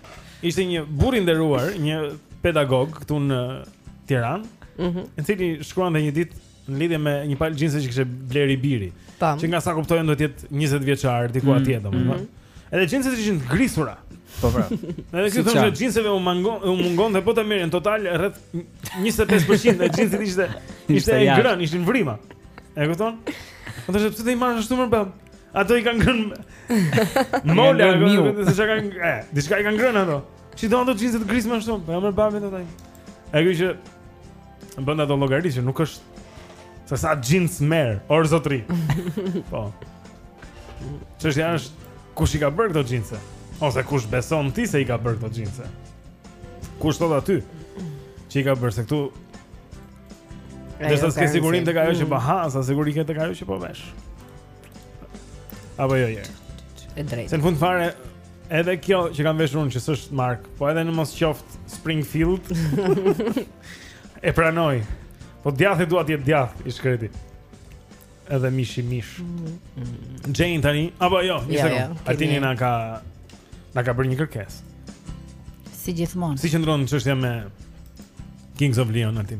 ishte një burrë i nderuar, një pedagog këtu në Tiranë, mhm. i cili shkruante një ditë në lidhje me një palë xhinse që kishte blerë i biri. Tam. Që nga sa kuptoj duhet të jetë 20 vjeçar diku mm. atje domethënë. Mm. Edhe xhinset ishin të grisura. Po pra. Edhe siç thoshte xhinseve u mangon u mungonte po ta marrim në total rreth 25% e xhinsit ishte ishte e ngrënë, ishin vrima. E kupton? Po thashë pse të i marrësh ashtu mor bab? Ato i kanë ngrënë. Mola, do të shkanë, e, diçka i kanë ngrënë ato. Si do ato xhinset e grisura ashtu? Po më babën ato. Ai që Bën dot llogari që nuk është se sa xhins merr, or zotëri. Po. Çështja është kush i ka bërë këto xhinse? Ose kush beson ti se i ka bërë këto xhinse? Kush thotë aty që i ka bërë se këtu Derisa s'ke sigurinë tek ajo që po ha, sa siguri ke tek ajo që po vesh Apo jo, jo. E drejtë. Se në fund fare edhe kjo që kam veshur unë që s'është markë, po edhe në mos qoftë Springfield. e pranoj. Po djathi duhet të jetë djathë i shkreti. Edhe mishi mish. Mm-hmm. Jane tani, apo jo, një ja, sekond. Ja, Altini na ka na ka bërë një kërkesë. Si gjithmonë. Si qëndron çështja me Kings of Leon, Altin?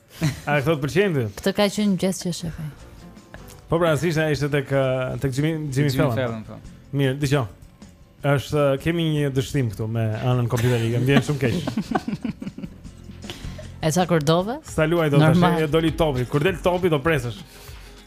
A e thua të pëlqen ty? Këtë ka qenë gjest që shefaj. Po pra, si ishte ishte tek tek Jimmy Jimmy Fallon. Po. Mirë, dëgjoj. Është kemi një dështim këtu me anën kompjuterike, më vjen shumë keq. E s'e akordove? S'e luaj dot, thoshte, e doli topi. Kur del topi do presësh.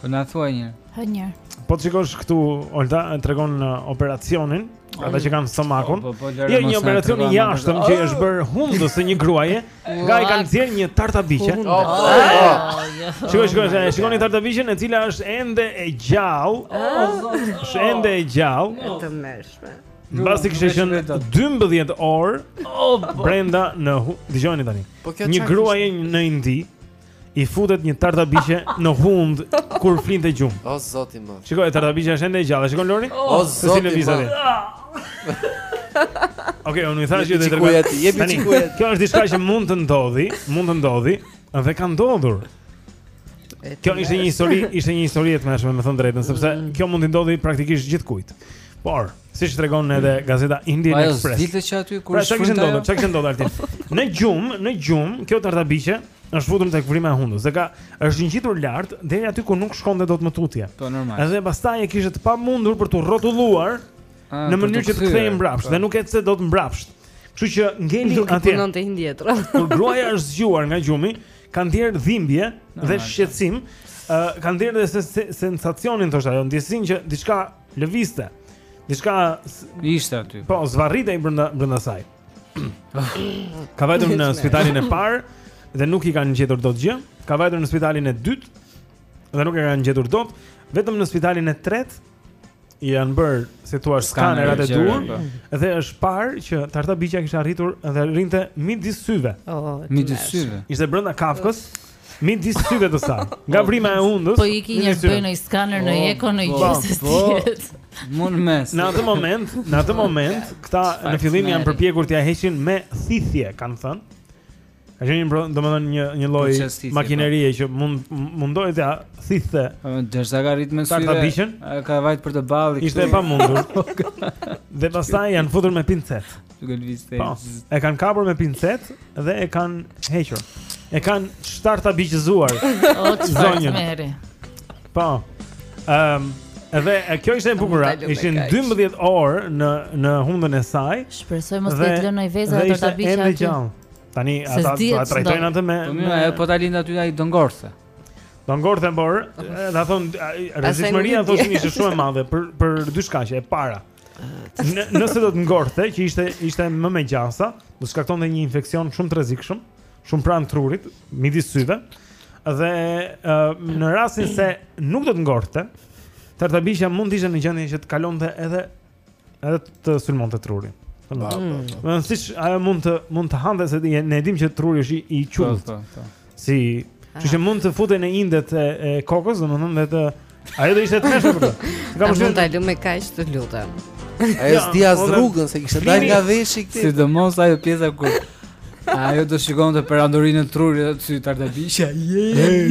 Po na thuaj një. Hë një. Po të shikosh këtu Olta e tregon uh, operacionin, ata që kanë stomakun. Po, po, po, lëre Jo mos na i trego, një operacion i jashtëm që i është bërë hundës së një gruaje, nga i kanë nxjerrë një tartabiqe. Oh, oh, oh. Shiko, shiko, se e shikoni tartabiqen e cila është ende e gjallë. Është ende e gjallë. E tmerrshme. Mbasi kishte nuk e qenë shikoj dot. 12 orë brenda në hu- dëgjoni tani. Po kjo Një çfarë gruaje në Indi i futet një tartabiqe në hund kur flinte gjumë. O zoti më. Shikoje tartabiqja është ende e gjallë. Shikon Lori? O zoti im. Okej, unë i thash që do të tregoj. Tani, kjo është diçka që mund të ndodhi, mund të ndodhi dhe ka ndodhur. Kjo ishte një histori, ishte një histori e tmerrshme, me thënë të drejtën, sepse mm. kjo mund të ndodhi praktikisht gjithkujt. Por, siç tregon edhe mm. gazeta Indian Express. Ajo dilte që aty kur, pra, shkruan. Çfarë kishte ndodhur? Çfarë kishte ndodhur aty? Në gjumë, në gjumë, kjo tartabiqe është futur tek vrima e hundës. Dhe ka është ngjitur lart deri aty ku nuk shkonte dot më tutje. Po normal. Edhe pastaj e kishte të pamundur për t'u rrotulluar ah, në mënyrë që të kthehej mbrapsht po. dhe nuk ecte dot mbrapsht. Kështu që ngeli atje. Nuk punonte indietro. Kur gruaja është zgjuar nga gjumi, ka ndier dhimbje dhe shqetësim, ë uh, ka ndier dhe se, sensacionin thoshte ajo, ndjesinë që diçka lëviste. Diçka ishte aty. Po, zvarritej brenda brenda saj. Ka vajtur në spitalin e parë dhe nuk i kanë gjetur dot gjë. Ka vajtur në spitalin e dytë dhe nuk e kanë gjetur dot. Vetëm në spitalin e tretë i janë bërë, si thua, skanerat e duhur po. dhe është parë që tartabiqja kishte arritur dhe rrinte midis syve. Oh, midis syve. Ishte brenda kafkës. Midis syve të saj. Nga vrima e hundës. Po iki njëherë bëj një skaner një eko një gjë se s'dihet. Mu në mes. Në atë moment, në atë moment, këta në fillim janë përpjekur t'ia heqin me thithje, kanë thënë. Ka qenë një, domethënë një një lloj po. makinerie që mund mundohej t'ia thithte. Derisa ka arrit mes syve. Ka vajt për te balli. Ishte e pamundur. Dhe pastaj janë futur me pincetë. duke lëviz thellë. Po, e kanë kapur me pincetë dhe e kanë hequr. E kanë shtartabiqëzuar. O, çfarë tmerri. Po, um, dhe kjo ishte e bukura, ishte 12 orë në, në hundën e saj. Shpresoj mos të ketë lënë vezë tartabiqja aty. Tani, ata ta trajtojnë atë me... Po, me... Po, ta linte aty ai do ngordhte. Do ngordhte por, domethënë rrezikshmëria thoshin ishte shumë e madhe për për dy shkaqe. E para, Nëse do të ngordhte, që ishte ishte më me gjasa, do të shkaktonte një infeksion shumë të rrezikshëm, shumë pranë trurit, midis syve. Dhe uh, në rastin se nuk do të ngordhte, tartabiqja mund të ishte në gjendje që të kalonte edhe edhe të sulmonte trurin. Domethënë, mm. siç ajo mund të mund të hante se ne e dimë që truri është i, i po, qullët. Po, po. Si, ah. që që mund të futej në indet e, e kokës, domethënë dhe të... Ajo do ishte e tmerrshme për të. A mund ta lëmë me kaq të lutëm. Ajo jo, s'di as rrugën, se kishte dalë nga veshi këtej. Sidomos ajo pjesa kur... Ajo do shikonte perandorinë e trurit, si tartabiqja. Jeee!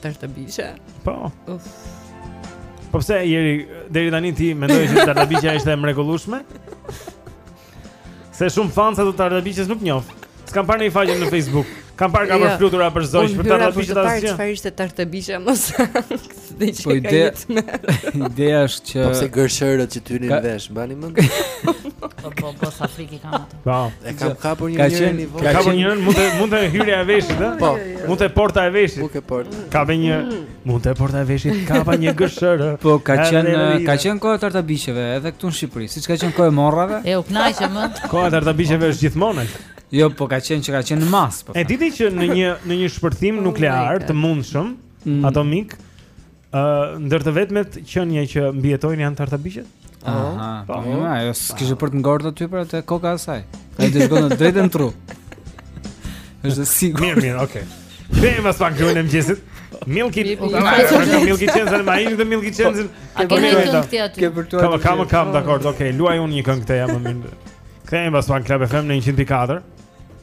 Tartabiqe? Po. Uf. Po pse Jeri deri tani ti mendoje se Tartabiqja ishte e mrekullueshme? Se shumë fansa të Tartabiqes nuk njoh. S'kam parë ndonjë faqe në Facebook. Kam parë ka jo. për flutura për zogj për Tartabiqet asgjë. Unë çfarë ishte Tartabiqja mo sa. Dhe që po ide, ideja është që Po pse gërshërët që t'hynin në vesh, mbani mend? Po po po sa frikë kam. Po. E kam kapur një herë në vesh. Ka kapur një herë, mu te mu te hyrja e veshit, ëh? Po. Mu te porta e veshit. Mu te porta. Kapa një, mu te porta e veshit, kapa një gërshërë. Po, ka qenë, ka qenë koha e tartabiqeve edhe këtu në Shqipëri, siç ka qenë koha e morrave. E u kënaqëm. Koha e tartabiqeve është gjithmonë. Jo, po ka qenë që ka qenë në masë, po. E dini që në një në një shpërthim oh nuklear të mundshëm, mm. atomik, Ë, ndër të vetmet qenie që mbijetojnë janë tartabiqet? Aha, po, po, po. ajo s'kishte për të ngordhë aty për atë koka e saj. Ai do të shkon drejt e në tru. Është e sigurt. Mirë, mirë, okay. Kthehemi pas pak Klubin e mëngjesit. Milky, Milky Chance, ma ishte të Milky Chance. A kemi një këngë të tij aty? Ke për tu. Kam, kam, kam, dakor, okay. Luaj unë një këngë këtej, më mirë. Kthehemi pas pak Club FM në 104.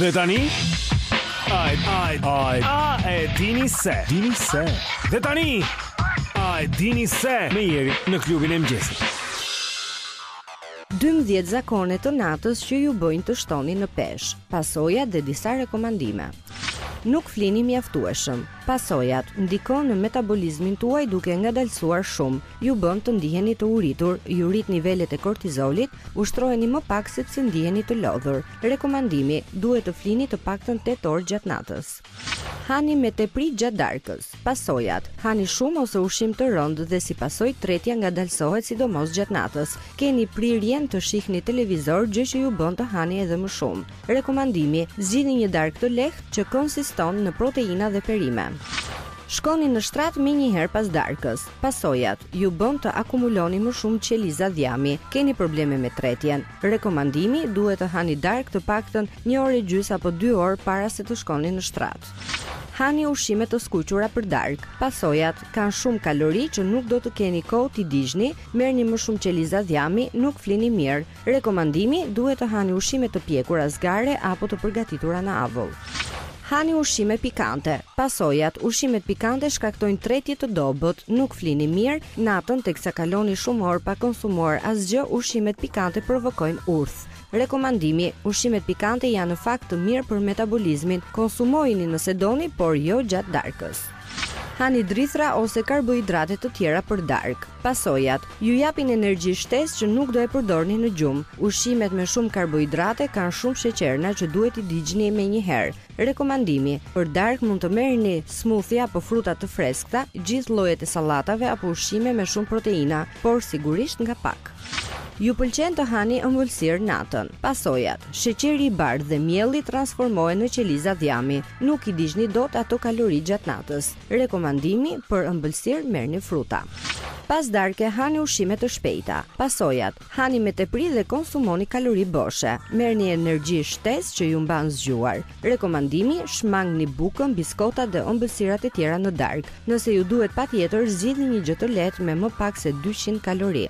Dhe tani A a a a e dini se dini se Dhe tani A e dini se me Jerin në klubin e mëngjesit Dymbëdhjetë zakone të natës që ju bëjnë të shtoni në peshë, pasojat dhe disa rekomandime. Nuk flini mjaftueshëm. Pasojat, Ndikon në metabolizmin tuaj duke e ngadalësuar shumë, ju bën të ndiheni të uritur, ju rrit nivelet e kortizolit, ushtroheni më pak sepse ndiheni të lodhur. Rekomandimi, Duhet të flini të paktën tetë orë gjatë natës. Hani me tepri gjatë darkës. Pasojat, Hani shumë ose ushqim të rëndë dhe si pasojë tretja ngadalësohet sidomos gjatë natës. Keni prirjen të shihni televizor gjë që ju bën të hani edhe më shumë. Rekomandimi, Zgjidhni një darkë të lehtë që konsiston në proteina dhe perime. Shkoni në shtrat menjëherë pas darkës. Pasojat, Ju bën të akumuloni më shumë qeliza dhjami. Keni probleme me tretjen. Rekomandimi, Duhet të hani darkë të paktën një orë e gjysmë apo dy orë para se të shkoni në shtrat. Hani ushqime të skuqura për darkë. Pasojat, Kanë shumë kalori që nuk do të keni kohë t'i digjni, merrni më shumë qeliza dhjami, nuk flini mirë. Rekomandimi, Duhet të hani ushqime të pjekura zgare apo të përgatitura në avull. Hani ushqime pikante. Pasojat, Ushqimet pikante shkaktojnë tretje të dobët, nuk flini mirë, natën teksa kaloni shumë orë pa konsumuar asgjë, ushqimet pikante provokojnë urth. Rekomandimi, Ushqimet pikante janë në fakt të mirë për metabolizmin, konsumojini nëse doni, por jo gjatë darkës. Hani drithëra ose karbohidrate të tjera për darkë. Pasojat, Ju japin energji shtesë që nuk do e përdorni në gjumë. Ushqimet me shumë karbohidrate kanë shumë sheqerna që duhet t'i digjni menjëherë. Rekomandimi, Për darkë mund të merrni smoothie apo fruta të freskëta, gjithë llojet e sallatave apo ushqime me shumë proteina, por sigurisht nga pak. Ju pëlqen të hani ëmbëlsirë natën. Pasojat, Sheqeri i bardhë dhe mielli transformohen në qeliza dhjami. Nuk i digjni dot ato kalori gjatë natës. Rekomandimi, Për ëmbëlsirë merrni fruta. Pas darke hani ushqime të shpejta. Pasojat, Hani me tepri dhe konsumoni kalori boshe. Merrni energji shtesë që ju mban zgjuar. Rekomandimi, Shmangni bukën, biskotat dhe ëmbëlsirat e tjera në darkë. Nëse ju duhet patjetër, zgjidhni një gjë të lehtë me më pak se dyqind kalori.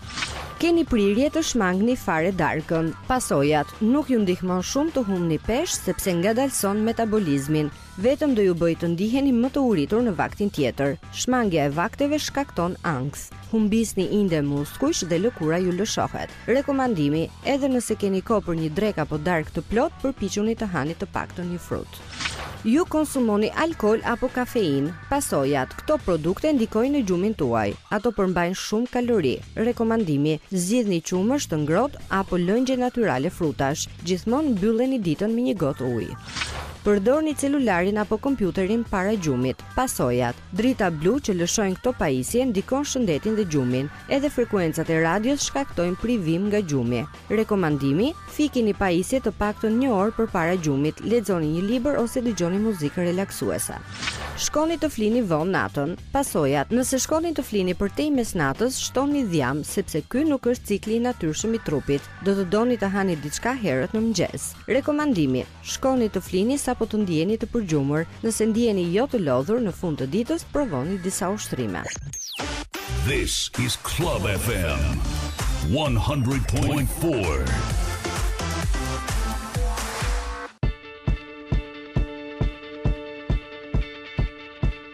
Keni prirje të shmangni fare darkën. Pasojat, Nuk ju ndihmon shumë të humbni peshë sepse ngadalëson metabolizmin. vetëm do ju bëjë të ndiheni më të uritur në vaktin tjetër. Shmangia e vakteve shkakton ankth. Humbisni inde muskujsh dhe lëkura ju lëshohet. Rekomandimi, edhe nëse keni kohë për një drekë apo darkë të plotë, përpiquni të hani të paktën një frut. Ju konsumoni alkool apo kafeinë. Pasojat, këto produkte ndikojnë në gjumin tuaj. Ato përmbajnë shumë kalori. Rekomandimi, zgjidhni qumësht të ngrohtë apo lëngje natyrale frutash. Gjithmonë mbylleni ditën me një gotë ujë. Përdorni celularin apo kompjuterin para gjumit. Pasojat, Drita blu që lëshojnë këto pajisje ndikon shëndetin dhe gjumin. Edhe frekuencat e radios shkaktojnë privim nga gjumi. Rekomandimi, Fikini pajisjet të paktën një orë përpara gjumit, lexoni një libër ose dëgjoni muzikë relaksuese. Shkoni të flini vonë natën. Pasojat, Nëse shkoni të flini përtej mesnatës, shtoni dhjam, sepse ky nuk është cikli i natyrshëm i trupit. Do të doni të hani diçka herët në mëngjes. Rekomandimi, Shkoni të flini sapo të ndiheni të përgjumur. Nëse ndiheni jo të lodhur në fund të ditës, provoni disa ushtrime. This is Club FM 100.4.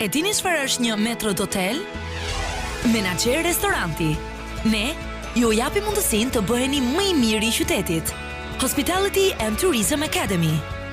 E dini çfarë është një maître d'hôtel? Menaxher restoranti. Ne ju japim mundësinë të bëheni më i miri i qytetit. Hospitality and Tourism Academy.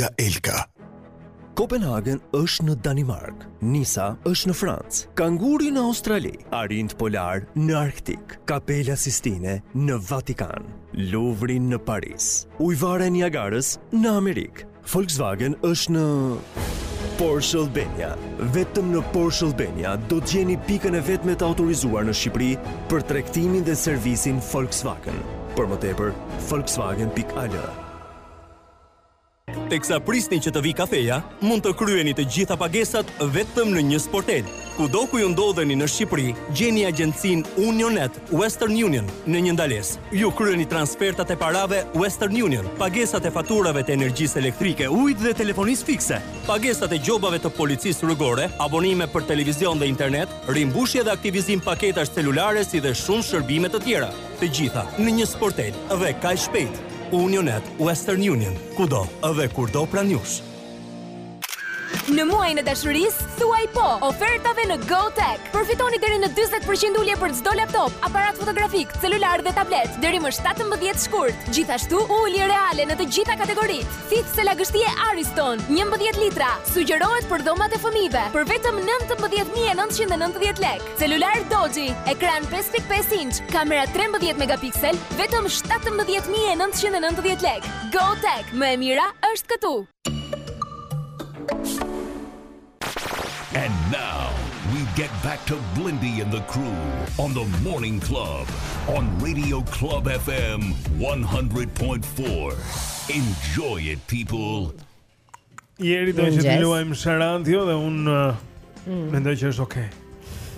nga Elka. Kopenhagen është në Danimarkë, Nisa është në Francë, Kanguri në Australi, Arinjtë Polarë në Arktik, Kapela Sistine në Vatikan, Luvri në Paris, Ujëvara e Niagarës në Amerikë, Volkswagen është në... Porsche Albania. Vetëm në Porsche Albania do të gjeni pikën e vetme të autorizuar në Shqipëri për tregtimin dhe servisin Volkswagen. Për më tepër, volkswagen.al. Teksa prisni që të vijë kafeja, mund të kryeni të gjitha pagesat vetëm në një sportel. Kudo ku ju ndodheni në Shqipëri, gjeni agjencinë UnionNet Western Union në një ndalesë. Ju kryeni transfertat e parave Western Union, pagesat e faturave të energjisë elektrike, ujit dhe telefonisë fikse, pagesat e gjobave të policisë rrugore, abonime për televizion dhe internet, rimbushje dhe aktivizim paketash celulare si dhe shumë shërbime të tjera. Të gjitha në një sportel dhe kaq shpejt. UnionNet Western Union, kudo dhe kurdo pranë jush. Në muajin e dashurisë, thuaj po ofertave në GoTech. Përfitoni deri në 40% ulje për çdo laptop, aparat fotografik, celular dhe tablet deri më 17 shkurt. Gjithashtu, ulje reale në të gjitha kategoritë. Thithëse lagështie Ariston, 11 litra, sugjerohet për dhomat e fëmijëve për vetëm 19990 lekë. Celular Doji, ekran 5.5 inç, kamera 13 megapiksel, vetëm 17.990 lek. Go Tech, më e mira është këtu. And now we get back to Blindy and the crew on the Morning Club on Radio Club FM 100.4. Enjoy it people. Jeri do që të luajmë Sharantio dhe unë uh, mm. mendoj që është okej. Okay.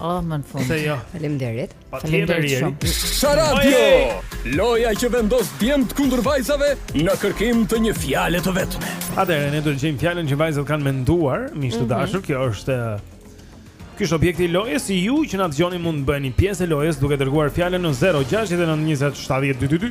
Oh, më në fund. Se jo. Faleminderit. Faleminderit shumë. Sharantio. Loja që vendos djemtë kundër vajzave në kërkim të një fjale të vetme. Atëherë ne do të gjejmë fjalën që vajzat kanë menduar, miq të mhm. dashur, kjo është uh, Ky është objekti i lojës, edhe ju që na dëgjoni mund të bëheni pjesë e lojës duke dërguar fjalën në 069 20 70 222.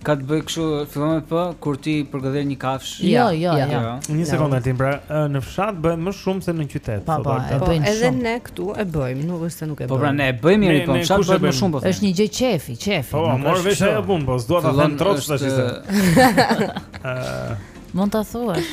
Ka të bëjë kështu, fillon me p, kur ti përgëdhel një kafshë. Jo, jo, jo. jo. Një sekondë, Tim, pra në fshat bëhet më shumë se në qytet. Po, po, po edhe ne këtu e bëjmë, nuk është se nuk e bëjmë. Po pra ne e bëjmë mirë, po në fshat bëhet më shumë po. Është një gjë qejfi, qejfi. Po, u mor vesh ajo punë, po s'dua ta them troç tash. Ëh. Mund ta thuash.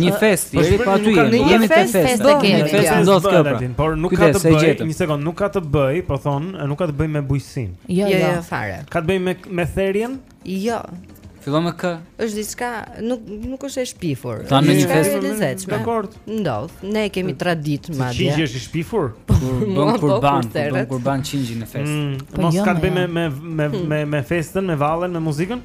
Një festë, po Jeri, po aty. Jemi te festa, do të kemi. Festë do të kemi. Por nuk ka të bëjë, një sekondë, nuk ka të bëjë, po thonë, nuk ka të bëjë me bujqësinë. Jo, jo, jo, jo, fare. Ka të bëjë me me therjen? Jo. Fillon me k? Është diçka, nuk nuk është e shpifur. Ta në një festë të lezetshme. Dakord. Ndodh. Ne kemi traditë madje. Qingji është i shpifur? Po, bën kurban, bën kurban qingjin në festë. Mm, po mos jo, ka të bëjë me me me me festën, me vallen, me muzikën?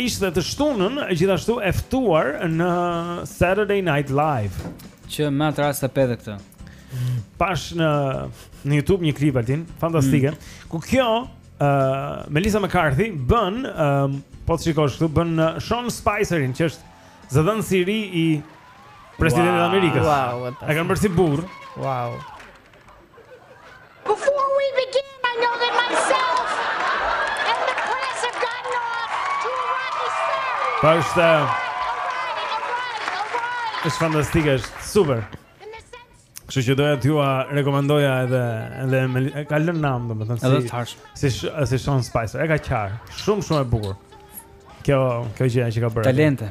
Ishte të shtunën gjithashtu e ftuar në Saturday Night Live që me atë rast e pe dhe këtë. Pashë në YouTube një klip altin, fantastike. Mm. Ku kjo ë uh, Melissa McCarthy bën ë uh, po të shikosh këtu bën uh, Sean Spicerin që është zëdhënësi i ri i presidentit wow, të Amerikës. Wow, e kanë bërë si burrë. Wow. Po është është fantastike, është super. Kështu që doja t'jua rekomandoja edhe edhe më ka lënë nam domethënë si edhe tash. Si si Sean Spicer, e ka qarë, shumë shumë e bukur. Kjo kjo gjë që ka bërë. Talente.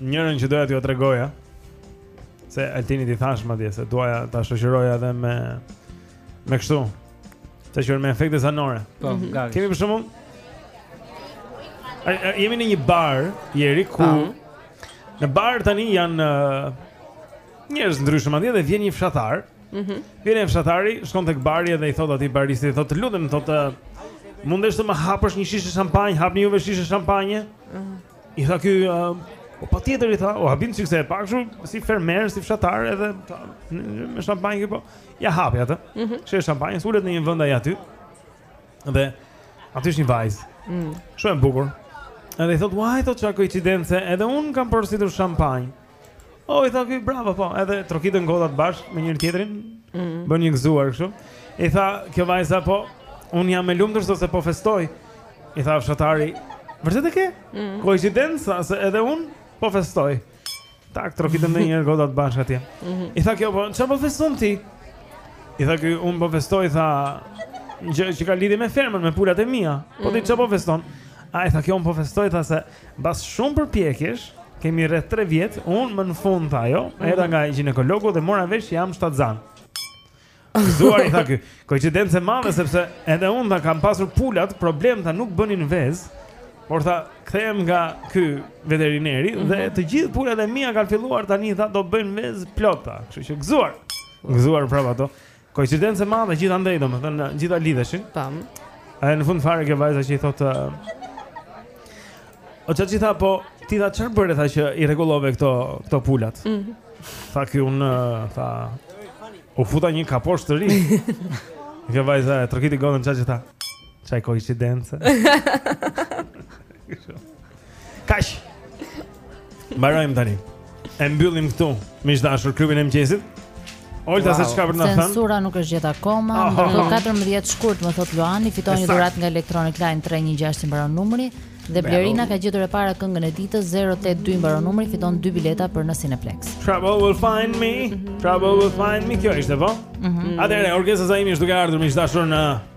Njërën që doja t'ju tregoja, se Altini ti thash madje se doja ta shoqëroja edhe me me kështu. Skenë me efekte zanore. Po, mhm. gati. Kemi për shembull Jemi në një bar, jeri, ku Në bar tani janë Njerëz të ndryshëm atje dhe vjen një fshatar. Mhm. Mm vjen një fshatar, shkon tek bari dhe i thot atij baristit, i thot, "Lutem, thot, mundesh të më hapësh një shishe shampanjë, hapni ju një shishe shampanjë?" Mhm. Mm I tha ky, po patjetër i tha, u habit sepse e pa kshu si fermer, si fshatar edhe me shampanjë këtu. Po. Ja hapi atë. Mm -hmm. Shishen e shampanjës, ulet në një vend ai aty. Dhe aty është një vajzë. Mm. Shumë e bukur. Edhe i thot, "Ua, i thot ça koincidencë, edhe un kam porositur shampanjë." Oh, i tha ky bravo, po, edhe trokitën gotat bashk me njëri tjetrin. Mm -hmm. Bënë një gëzuar kështu. I tha kjo vajza po, un jam e lumtur se po festoj. I tha fshatari, vërtet e ke? Mm -hmm. Koincidencë se edhe un po festoj. Tak trokitën me njëri gotat bashk atje. Mm -hmm. I tha kjo po, çfarë po feston ti? I tha ky un po festoj, tha një gjë që ka lidhje me fermën, me pulat e mia. Po ti mm. çfarë po feston? A tha kjo un po festoj, tha se Mbas shumë përpjekjesh, kemi rreth 3 vjet, unë më në fund tha ajo, mhm. erdha nga gjinekologu dhe mora vesh që jam shtatzan. Gëzuar i tha ky, koincidencë e madhe sepse edhe unë tha kam pasur pulat, problem tha nuk bënin vez. Por tha, kthehem nga ky veterineri mm -hmm. dhe të gjithë pulat e mia kanë filluar tani tha do bëjnë vez plot tha. Kështu që gëzuar. Gëzuar prapë ato. Koincidencë e madhe gjithandej, domethënë gjitha lidheshin. Tamam. E në fund fare kjo vajza që i thotë O çfarë ti tha po ti tha çfarë bëre tha që i rregullove këto këto pulat. Mm -hmm. Tha ky un tha u futa një kaposh të ri. Kjo vajza e trokiti gotën çfarë tha. Ça koincidencë. Kaq. Mbarojmë tani. E mbyllim këtu, miq të dashur, klubin e mëngjesit. Olta wow. se çka për na thënë? Censura nuk është gjetur akoma. Oh, oh, oh. 14 shkurt, më thot Luani, fitoi një dhuratë nga Electronic Line 316 i mbaron numri dhe Blerina ka gjetur e para këngën e ditës 082 i mbaron numri, fiton dy bileta për në Cineplex. Trouble will find me. Trouble will find me. Kjo ishte apo? Mhm. Mm Atëherë orkestra Zaimi është duke ardhur miq të dashur në